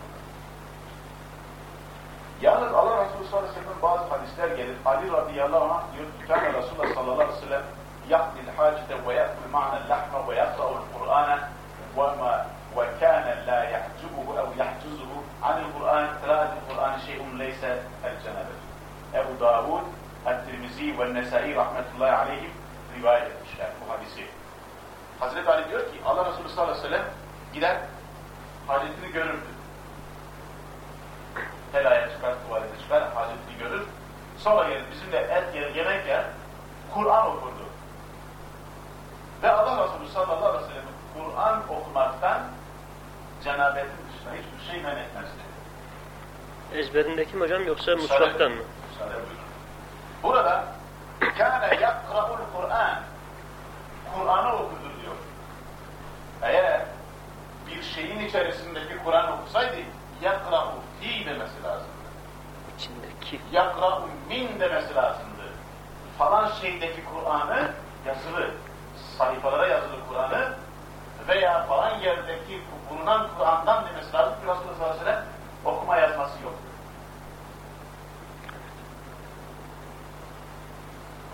Yalnız Allah Resulü sallallahu bazı hadisler gelir. Ali radıyallahu anh diyor Kâne Resulullah sallallahu aleyhi ve sellem yakdil hacide ve yakdil ma'nel lahme ve yakra'ul Kur'an'a ve ma ve kâne la yahcubuhu ev yahcuzuhu anil Kur'an kıraatil Kur'an şey'un leyse el cenabet. Ebu Davud, El-Tirmizi ve Nesai rahmetullahi aleyhim rivayet etmişler bu hadisi. Hazreti Ali diyor ki Allah Resulü sallallahu aleyhi ve sellem gider hacetini görürdü. Helaya çıkar, tuvalete çıkar, hacetini görür. Sonra gelir bizimle et yer, yemek yer, Kur'an okurdu. Ve Allah Resulü sallallahu aleyhi ve sellem Kur'an okumaktan cenabetin dışında hiçbir şey men etmezdi. Ezberindeki mi hocam yoksa buyurun, mı? müsaade buyurun. Burada kâne yakra'ul Kur'an Kur'an'ı okudu diyor. Eğer bir şeyin içerisindeki Kur'an okusaydı yakra'u fi demesi lazımdı. İçindeki. Yakra'u min demesi lazımdı. Falan şeydeki Kur'an'ı yazılı, sayfalara yazılı Kur'an'ı veya falan yerdeki bulunan Kur'an'dan demesi lazım Resulullah sallallahu aleyhi ve sellem okuma yazması yok.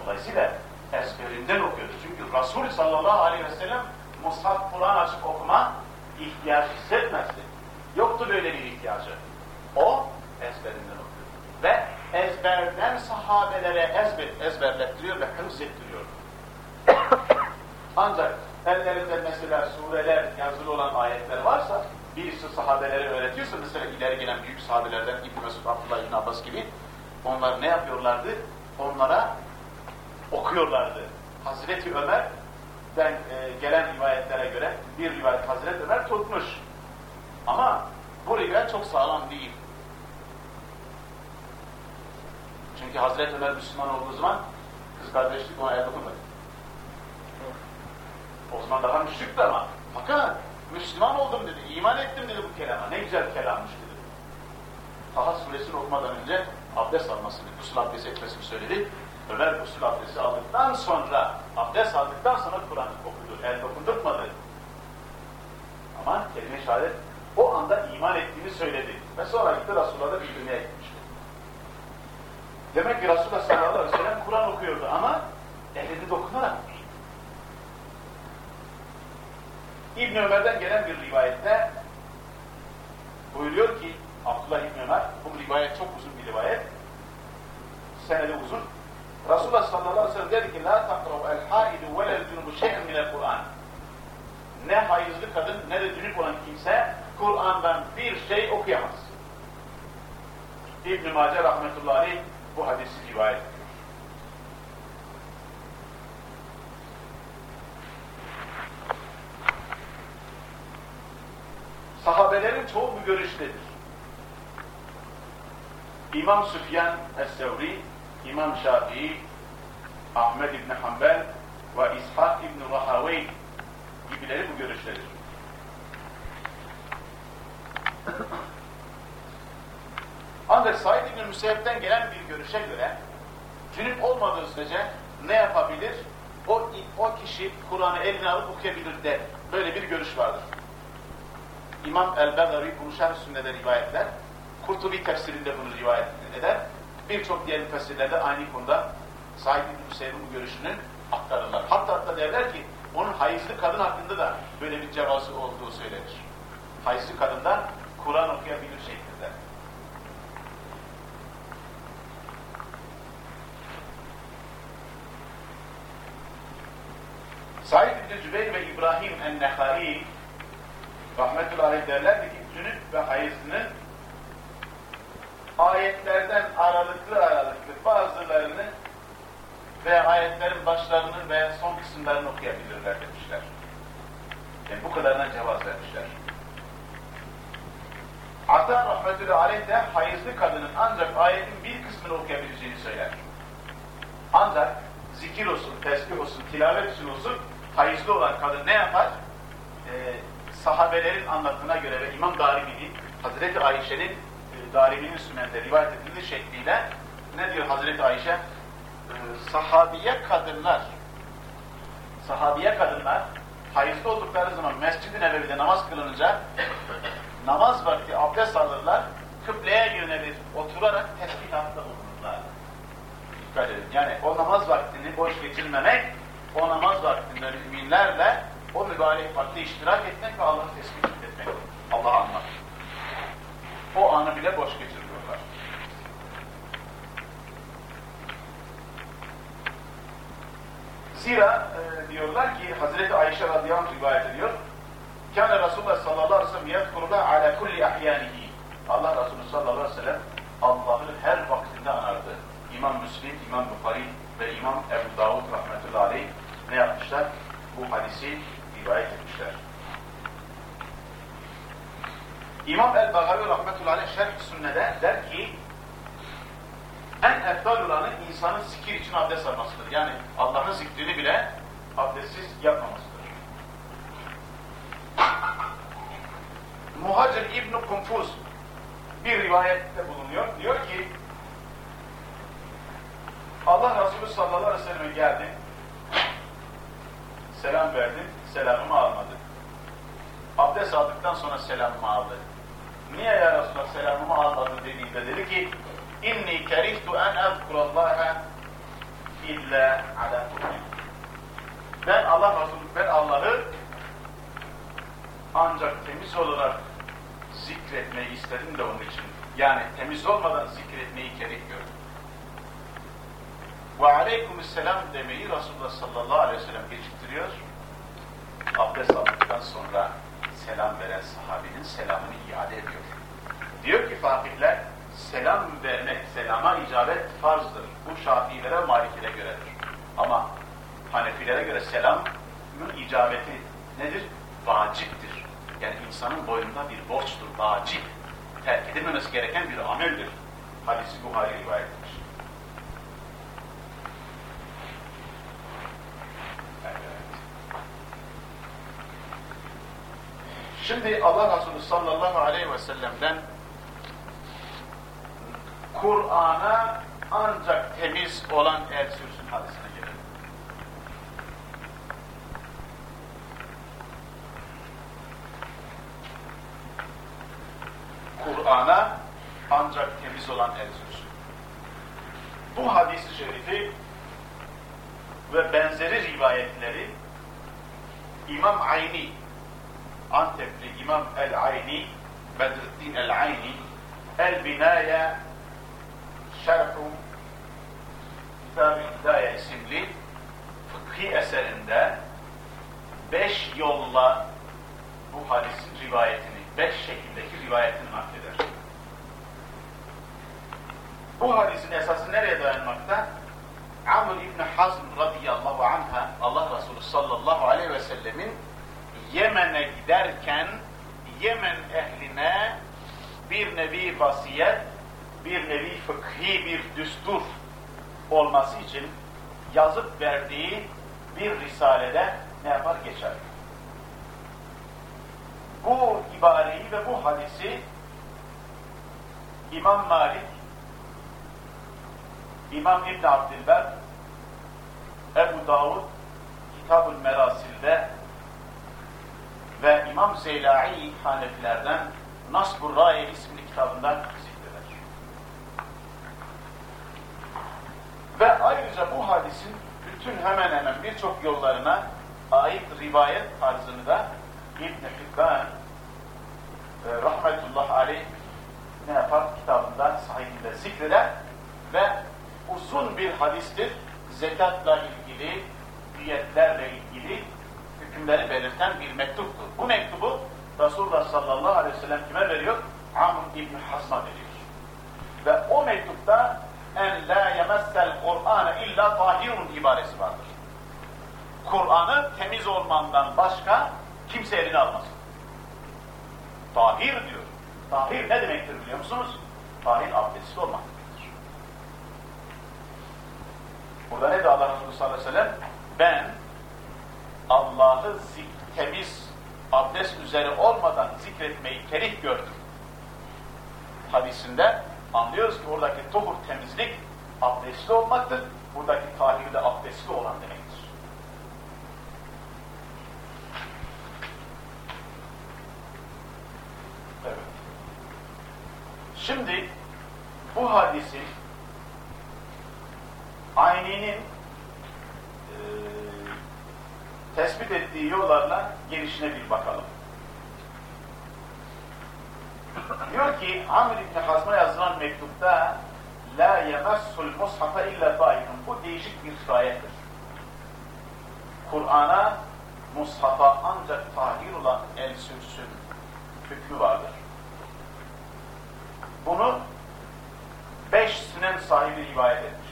Dolayısıyla ezberinden okuyordu. Çünkü Resul sallallahu aleyhi ve sellem Mushaf Kur'an açıp okuma ihtiyaç hissetmezdi. Yoktu böyle bir ihtiyacı. O ezberinden okuyordu. Ve ezberden sahabelere ezber, ezberlettiriyor ve hıfzettiriyor. Ancak ellerinde mesela sureler yazılı olan ayetler varsa birisi sahabelere öğretiyorsa mesela ileri gelen büyük sahabelerden İbn Mesud, Abdullah İbn Abbas gibi onlar ne yapıyorlardı? Onlara okuyorlardı. Hazreti Ömer'den e, gelen rivayetlere göre bir rivayet Hazreti Ömer tutmuş. Ama bu rivayet çok sağlam değil. Çünkü Hazreti Ömer Müslüman olduğu zaman kız kardeşlik ona el dokunmadı. O zaman daha müşrikti ama. Fakat Müslüman oldum dedi, iman ettim dedi bu kelama. Ne güzel kelammış dedi. Taha suresini okumadan önce abdest almasını, gusül abdesti etmesini söyledi. Ömer gusül abdesti aldıktan sonra, abdest aldıktan sonra Kur'an'ı okudu. El dokundurtmadı. Ama kelime-i o anda iman ettiğini söyledi. Ve sonra gitti Resulullah'da bildirmeye gitmişti. Demek ki Resulullah sallallahu aleyhi ve sellem Kur'an okuyor elini dokunarak İbn Ömer'den gelen bir rivayette buyuruyor ki Abdullah İbn Ömer, bu rivayet çok uzun bir rivayet, senede uzun. Resulullah sallallahu aleyhi ve sellem dedi ki La takrav el haidu ve lel cunubu şey'en minel Kur'an. Ne hayızlı kadın ne de cünüp olan kimse Kur'an'dan bir şey okuyamaz. İbn-i Mace rahmetullahi aleyh bu hadisi rivayet ediyor. Sahabelerin çoğu bu görüştedir. İmam Süfyan Es-Sevri, İmam Şafii, Ahmed İbni Hanbel ve İshak İbni Rahavey gibileri bu görüştedir. Ancak Said İbni Müseyyep'ten gelen bir görüşe göre cünüp olmadığı sürece ne yapabilir? O, o kişi Kur'an'ı eline alıp okuyabilir der. Böyle bir görüş vardır. İmam El-Begavi bunu şerh sünnede rivayetler. Kurtubi tefsirinde bunu rivayet eder. Birçok diğer müfessirlerde aynı konuda Said İbni Müseyyep'in bu görüşünü aktarırlar. Hatta hatta derler ki onun hayızlı kadın hakkında da böyle bir cevazı olduğu söylenir. Hayızlı kadından Kur'an okuyabilir şeklinde. Said İbni Cübeyr ve İbrahim en-Nehai rahmetullahi derlerdi ki cünüp ve hayızlının ayetlerden aralıklı aralıklı bazılarını ve ayetlerin başlarını ve son kısımlarını okuyabilirler demişler. Yani bu kadarına cevaz vermişler. Ata rahmetullahi aleyh de hayızlı kadının ancak ayetin bir kısmını okuyabileceğini söyler. Ancak zikir olsun, tesbih olsun, tilavet için olsun hayızlı olan kadın ne yapar? Ee, sahabelerin anlattığına göre ve İmam Darimi'nin, Hazreti Ayşe'nin Darimi'nin sünnetinde rivayet edildiği şekliyle ne diyor Hazreti Ayşe? Ee, sahabiye kadınlar sahabiye kadınlar hayızlı oldukları zaman Mescid-i Nebevi'de namaz kılınınca namaz vakti abdest alırlar, kıbleye yönelir, oturarak tesbihatta bulunurlar. Dikkat edin. Yani o namaz vaktini boş geçirmemek, o namaz vaktinde müminlerle o mübarek vakti iştirak etmek ve Allah'ı tesbih etmek. Allah'ı anmak. O anı bile boş geçiriyorlar. Zira e, diyorlar ki Hazreti Ayşe radıyallahu anh rivayet ediyor. Kâne Resulullah sallallahu aleyhi ve sellem yedkurullah ala kulli ahyanihi. Allah Resulü sallallahu aleyhi ve sellem Allah'ı her vaktinde anardı. İmam Müslim, İmam Bukhari ve İmam Ebu Davud rahmetullahi aleyh ne yapmışlar? Bu hadisi rivayet etmişler. İmam El-Bagavi rahmetullahi aleyh şerh sünnede der ki en eftal olanı insanın zikir için abdest almasıdır. Yani Allah'ın zikrini bile abdestsiz yapmamasıdır. Muhacir İbn-i Kumfuz bir rivayette bulunuyor. Diyor ki Allah Resulü sallallahu aleyhi ve selleme geldi. Selam verdim. Selamımı almadı. Abdest aldıktan sonra selamımı aldı. Niye ya Resulallah selamımı almadı dediğinde dedi ki inni kerihtu en ezkurallaha illa ala Ben Allah Resulü, ben Allah'ı ancak temiz olarak zikretmeyi istedim de onun için. Yani temiz olmadan zikretmeyi kerih gördüm. Ve aleykümselam demeyi Resulullah sallallahu aleyhi ve sellem geciktiriyor. Abdest aldıktan sonra selam veren sahabinin selamını iade ediyor. Diyor ki fakihler, selam vermek, selama icabet farzdır. Bu şafilere, malikilere göredir. Ama Hanefilere göre selamın icabeti nedir? Vaciptir. Yani insanın boynunda bir borçtur, vacip. Terk edilmemesi gereken bir ameldir. Hadisi Buhari rivayet etmiş. Şimdi Allah Resulü sallallahu aleyhi ve sellem'den Kur'an'a ancak temiz olan el sürsün hadisine gelelim. Kur'an'a ancak temiz olan el sürsün. Bu hadisi şerifi ve benzeri rivayetleri İmam Ayni, Antepli İmam El-Ayni, Bedrettin El-Ayni, El-Binaya Şerhu Kitab-ı Hidaya isimli fıkhi eserinde beş yolla bu hadisin rivayetini, beş şekildeki rivayetini nakleder. Bu hadisin esası nereye dayanmakta? Amr İbni Hazm radıyallahu anha, Allah Resulü sallallahu aleyhi ve sellemin Yemen'e giderken Yemen ehline bir nevi vasiyet, bir nevi fıkhi bir düstur olması için yazıp verdiği bir risalede ne yapar geçer. Bu ibareyi ve bu hadisi İmam Malik, İmam İbn Abdilber, Ebu Davud, Kitab-ül Merasil'de ve İmam Zeylai Hanefilerden Nasbur Raye isimli kitabından zikreder. Ve ayrıca bu hadisin bütün hemen hemen birçok yollarına ait rivayet tarzını da İbn-i Hibban e, rahmetullah aleyh ne yapar? Kitabında sahibinde zikreder ve uzun bir hadistir. Zekatla ilgili, diyetlerle ilgili hükümleri belirten bir mektuptur. Bu mektubu Resulullah sallallahu aleyhi ve sellem kime veriyor? Amr İbn Hazm'a veriyor. Ve o mektupta en la yemessel Kur'an'ı illa tahirun ibaresi vardır. Kur'an'ı temiz olmandan başka kimse eline almasın. Tahir diyor. Tahir ne demektir biliyor musunuz? Tahir abdestli olmak demektir. Burada ne diyor Allah Resulü sallallahu aleyhi ve sellem? Ben Allah'ı temiz abdest üzere olmadan zikretmeyi kerih gördüm. Hadisinde anlıyoruz ki oradaki tuhur temizlik abdestli olmaktır. Buradaki tahirde abdestli olan demektir. Evet. Şimdi bu hadisin Ayni'nin tespit ettiği yollarla gelişine bir bakalım. Diyor ki Amr İbni Hazm'a yazılan mektupta La yemassul mushafa illa tayyun. Bu değişik bir rivayettir. Kur'an'a mushafa ancak tahir olan el sürsün hükmü vardır. Bunu beş sünen sahibi rivayet etmiştir.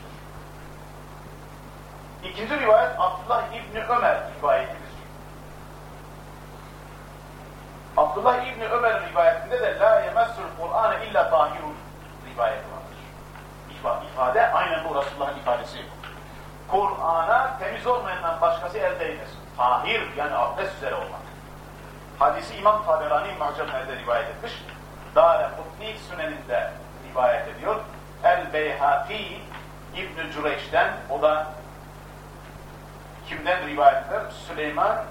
İkinci rivayet Abdullah İbni Ömer rivayetidir. Abdullah İbni Ömer rivayetinde de la yemessul Kur'an'ı illa tahirun rivayeti vardır. İfade aynen bu Resulullah'ın ifadesi. Kur'an'a temiz olmayandan başkası el değmesin. Tahir yani abdest üzere olmak. Hadisi İmam Taberani Mu'camler'de rivayet etmiş. Dâle Kutni Sünen'inde rivayet ediyor. El-Beyhaki İbn-i Cüreyş'ten, o da kimden rivayet eder? Süleyman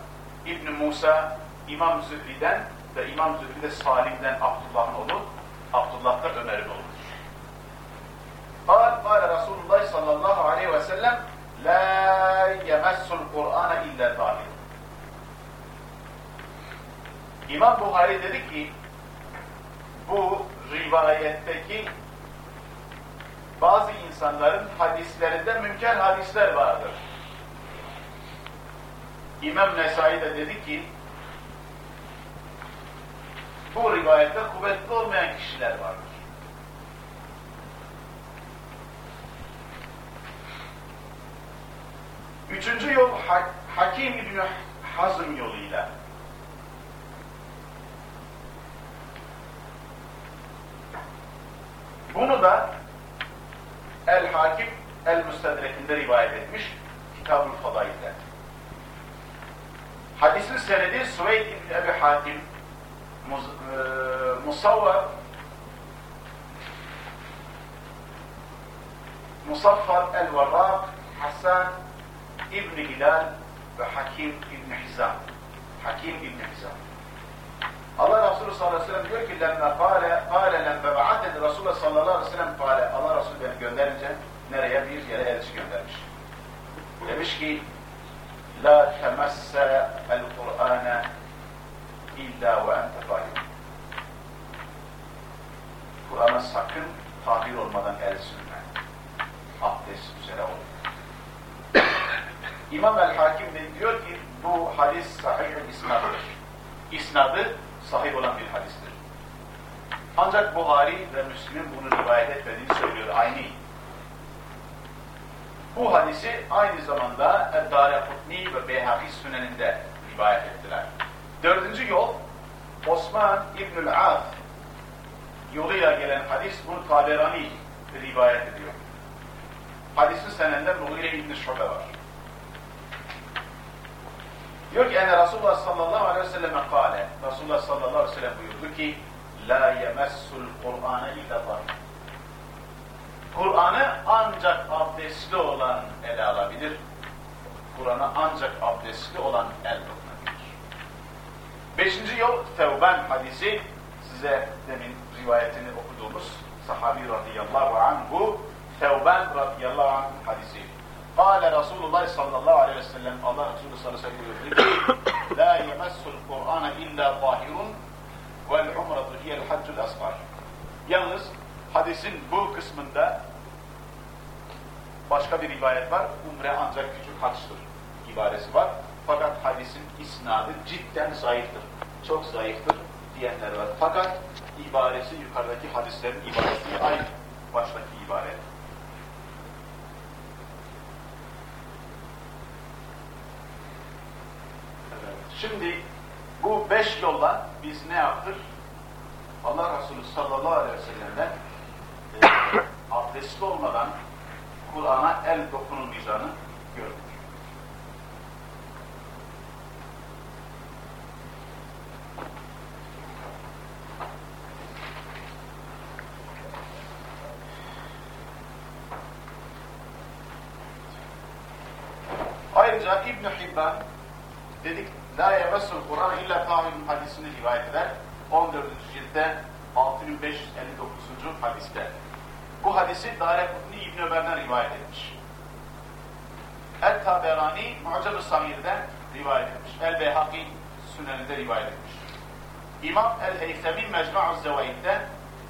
İbn Musa İmam Zühri'den ve İmam Zühri de Salim'den Abdullah'ın oğlu, Abdullah da Ömer'in oğludur. قال قال رسول الله صلى الله عليه وسلم لا يمس القرآن إلا طاهر İmam Buhari dedi ki bu rivayetteki bazı insanların hadislerinde münker hadisler vardır. İmam Nesai de dedi ki bu rivayette kuvvetli olmayan kişiler vardır. Üçüncü yol Hakim İbni Hazm yoluyla. Bunu da El-Hakim El-Müstedrek'inde rivayet etmiş Kitab-ül Fadail'de. Hadisin senedi Süveyd İbni Ebi Hakim Muz, e, Musavvar Musaffar El-Varrak Hasan İbni Hilal ve Hakim İbni Hizam. Hakim İbni Hizam. Allah Resulü sallallahu aleyhi ve sellem diyor ki lemme kâle kâle lemme ba'ateni Resulullah sallallahu aleyhi ve sellem kâle Allah Resulü beni gönderince nereye bir yere elçi göndermiş. Demiş ki La temesse el Kur'ane illa ve ente tahir. Kur'an'a sakın tahir olmadan el sürme. Abdest üzere ol. İmam el-Hakim de diyor ki bu hadis sahih isnadır. İsnadı sahih olan bir hadistir. Ancak Buhari ve Müslim'in bunu rivayet etmediğini söylüyor aynı. Bu hadisi aynı zamanda Darekutni ve Beyhaki Süneninde rivayet ettiler. Dördüncü yol Osman İbnül Af yoluyla gelen hadis bunu Taberani rivayet ediyor. Hadisin senende Mughire İbn-i Şube var. Diyor ki ene Resulullah sallallahu aleyhi ve selleme kâle Resulullah sallallahu aleyhi ve sellem buyurdu ki La yemessul Kur'an'a illa zahir. Kur'an'ı ancak abdestli olan ele alabilir. Kur'an'a ancak abdestli olan el dokunabilir. Beşinci yol Tevben hadisi size demin rivayetini okuduğumuz sahabi radıyallahu anhu Tevben radıyallahu anh hadisi. Kale Resulullah sallallahu aleyhi ve sellem Allah Resulü sallallahu aleyhi ve sellem La yemessul Kur'an'a illa zahirun vel umratu hiyel haccul asgar. Yalnız hadisin bu kısmında başka bir rivayet var. Umre ancak küçük haçtır ibaresi var. Fakat hadisin isnadı cidden zayıftır. Çok zayıftır diyenler var. Fakat ibaresi yukarıdaki hadislerin ibaresi aynı baştaki ibare. Evet. Şimdi bu beş yolla biz ne yaptık? Allah Resulü sallallahu aleyhi ve sellem'den abdestli olmadan Kur'an'a el dokunulmayacağını gördük. Ayrıca İbn Hibban dedik La yemessul Kur'an illa tahmin hadisini rivayet eder. 14. ciltte 6559. hadiste. Bu hadisi Darekutni İbn Ömer'den rivayet etmiş. El-Taberani Mu'cab-ı Samir'den rivayet etmiş. El-Beyhaki Sünen'de rivayet etmiş. İmam El-Heysemi Mecmu'u Zevaid'den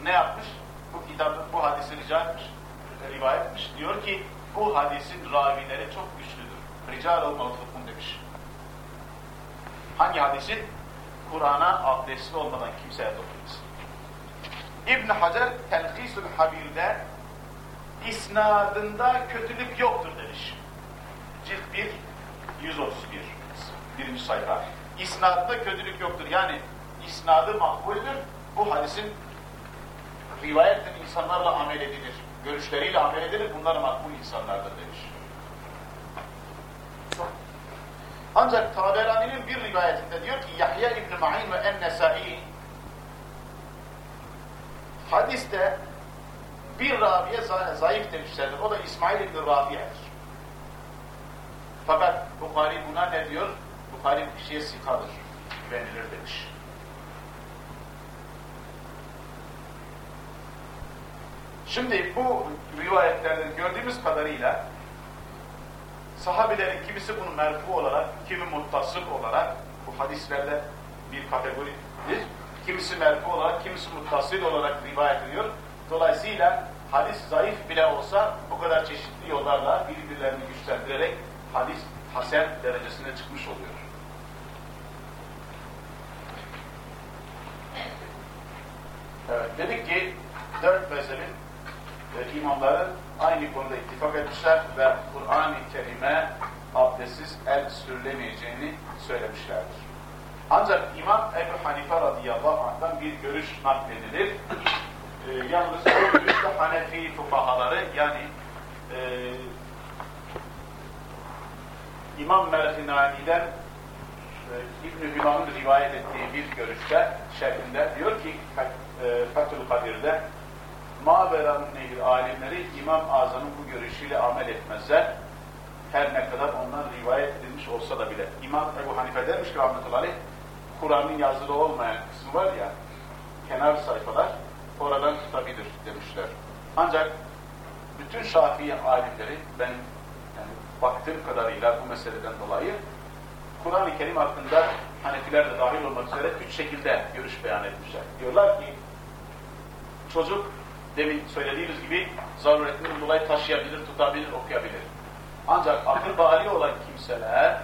ne yapmış? Bu kitabı, bu hadisi rica etmiş, rivayet etmiş. Diyor ki bu hadisin ravileri çok güçlüdür. Rical-ı mevzufun demiş. Hangi hadisin? Kur'an'a abdestli olmadan kimseye dokunmasın. İbn Hacer Telhisul Habir'de isnadında kötülük yoktur demiş. Cilt 1 131 birinci sayfa. İsnadında kötülük yoktur. Yani isnadı makbuldür. Bu hadisin rivayet eden insanlarla amel edilir. Görüşleriyle amel edilir. Bunlar makbul insanlardır demiş. Ancak Taberani'nin bir rivayetinde diyor ki Yahya İbn Ma'in ve En-Nesai hadiste bir raviye zayıf demişlerdir. O da İsmail İbn Rabi'dir. Fakat Bukhari buna ne diyor? Bukhari bir kişiye sikadır. Güvenilir demiş. Şimdi bu rivayetlerden gördüğümüz kadarıyla sahabilerin kimisi bunu merfu olarak, kimi muttasıl olarak bu hadislerde bir kategoridir. Kimisi merfu olarak, kimisi muttasıl olarak rivayet ediyor. Dolayısıyla hadis zayıf bile olsa bu kadar çeşitli yollarla birbirlerini güçlendirerek hadis hasen derecesine çıkmış oluyor. Evet, dedik ki dört mezhebin e, imamları aynı konuda ittifak etmişler ve Kur'an-ı Kerim'e abdestsiz el sürülemeyeceğini söylemişlerdir. Ancak İmam Ebu Hanife radıyallahu anh'tan bir görüş nakledilir. E, yalnız bu görüşte Hanefi fukahaları yani e, İmam Merhinani'den e, İbn-i Hümam'ın rivayet ettiği bir görüşte şeklinde diyor ki e, Fethül Kadir'de Mağberan'ın nehir alimleri İmam Azam'ın bu görüşüyle amel etmezler. Her ne kadar ondan rivayet edilmiş olsa da bile. İmam Ebu Hanife demiş ki rahmetullahi Kur'an'ın yazılı olmayan kısmı var ya, kenar sayfalar, oradan tutabilir demişler. Ancak bütün Şafii alimleri, benim yani baktığım kadarıyla bu meseleden dolayı Kur'an-ı Kerim hakkında Hanefiler de dahil olmak üzere üç şekilde görüş beyan etmişler. Diyorlar ki çocuk demin söylediğimiz gibi zaruretinden dolayı taşıyabilir, tutabilir, okuyabilir. Ancak akıl bali olan kimseler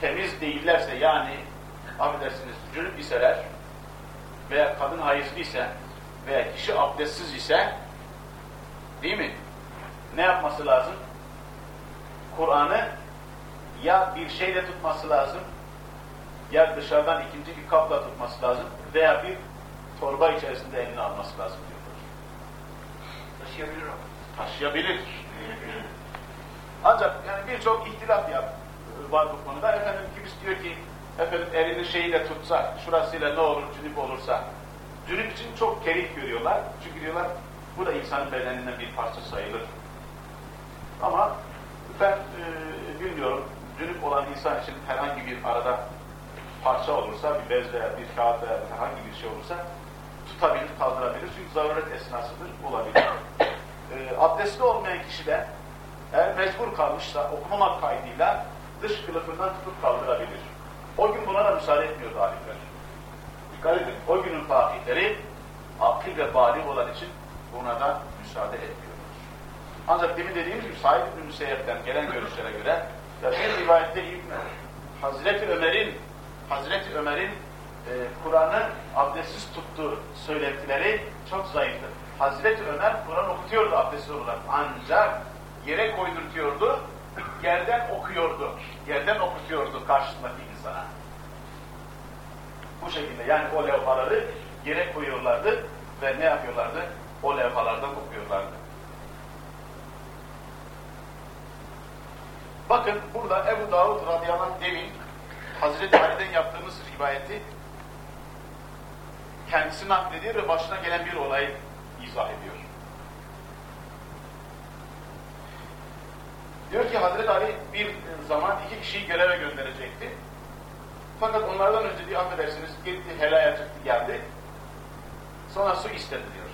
temiz değillerse yani affedersiniz cünüp iseler veya kadın hayızlı ise veya kişi abdestsiz ise değil mi? Ne yapması lazım? Kur'an'ı ya bir şeyle tutması lazım ya dışarıdan ikinci bir kapla tutması lazım veya bir torba içerisinde eline alması lazım diyorlar. Taşıyabilir o. Taşıyabilir. Ancak yani birçok ihtilaf yap, var bu konuda. Efendim kimisi diyor ki efendim elini şeyiyle tutsa, şurasıyla ne olur cünüp olursa. Cünüp için çok kerih görüyorlar. Çünkü diyorlar bu da insanın bedeninden bir parça sayılır. Ama ben e, bilmiyorum cünüp olan insan için herhangi bir arada parça olursa, bir bez veya bir kağıt veya herhangi bir şey olursa tutabilir, kaldırabilir. Çünkü zaruret esnasıdır, olabilir. E, abdestli olmayan kişi de eğer mecbur kalmışsa okumamak kaydıyla dış kılıfından tutup kaldırabilir. O gün buna da müsaade etmiyor alimler. Dikkat edin, o günün fakihleri akıl ve balik olan için buna da müsaade etmiyorlar. Ancak demin dediğimiz gibi Said İbn-i Müseyyep'ten gelen görüşlere göre ya bir rivayette İbn Hazreti Ömer'in Hazreti Ömer'in e, Kur'an'ı abdestsiz tuttuğu söylentileri çok zayıftır. Hazreti Ömer Kur'an okutuyordu abdestsiz olarak ancak yere koydurtuyordu, yerden okuyordu. Yerden okutuyordu karşısındaki insana. Bu şekilde yani o levhaları yere koyuyorlardı ve ne yapıyorlardı? O levhalardan okuyorlardı. Bakın burada Ebu Davud radıyallahu anh demin Hazreti Ali'den yaptığımız rivayeti kendisi naklediyor ve başına gelen bir olayı izah ediyor. Diyor ki Hazreti Ali bir zaman iki kişiyi göreve gönderecekti. Fakat onlardan önce diyor affedersiniz gitti helaya çıktı geldi. Sonra su istedi diyor.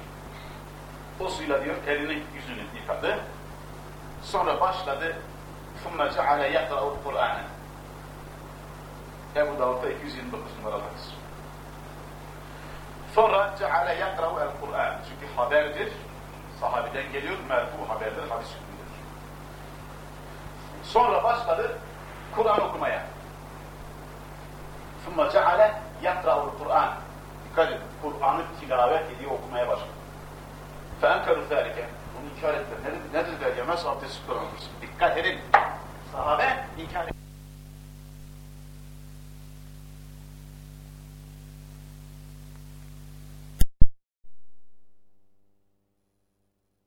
O suyla diyor elini yüzünü yıkadı. Sonra başladı ثُمَّ جَعَلَ يَقْرَأُ الْقُرْآنَ Ebu Davud'da 229 numaralı hadis. Sonra ceale yakra'u el Kur'an. Çünkü haberdir. Sahabeden geliyor. Merfu haberdir. Hadis hükmüdür. Sonra başladı Kur'an okumaya. ثُمَّ جَعَلَ يَقْرَأُ الْقُرْآنِ Dikkat edin. Kur'an'ı tilavet ediyor, okumaya başladı. فَاَنْكَرُوا ذَٰلِكَ Bunu inkar ettiler. Nedir, nedir der ya? Nasıl abdestsiz Kur'an okursun? Dikkat edin. Sahabe inkar ettiler.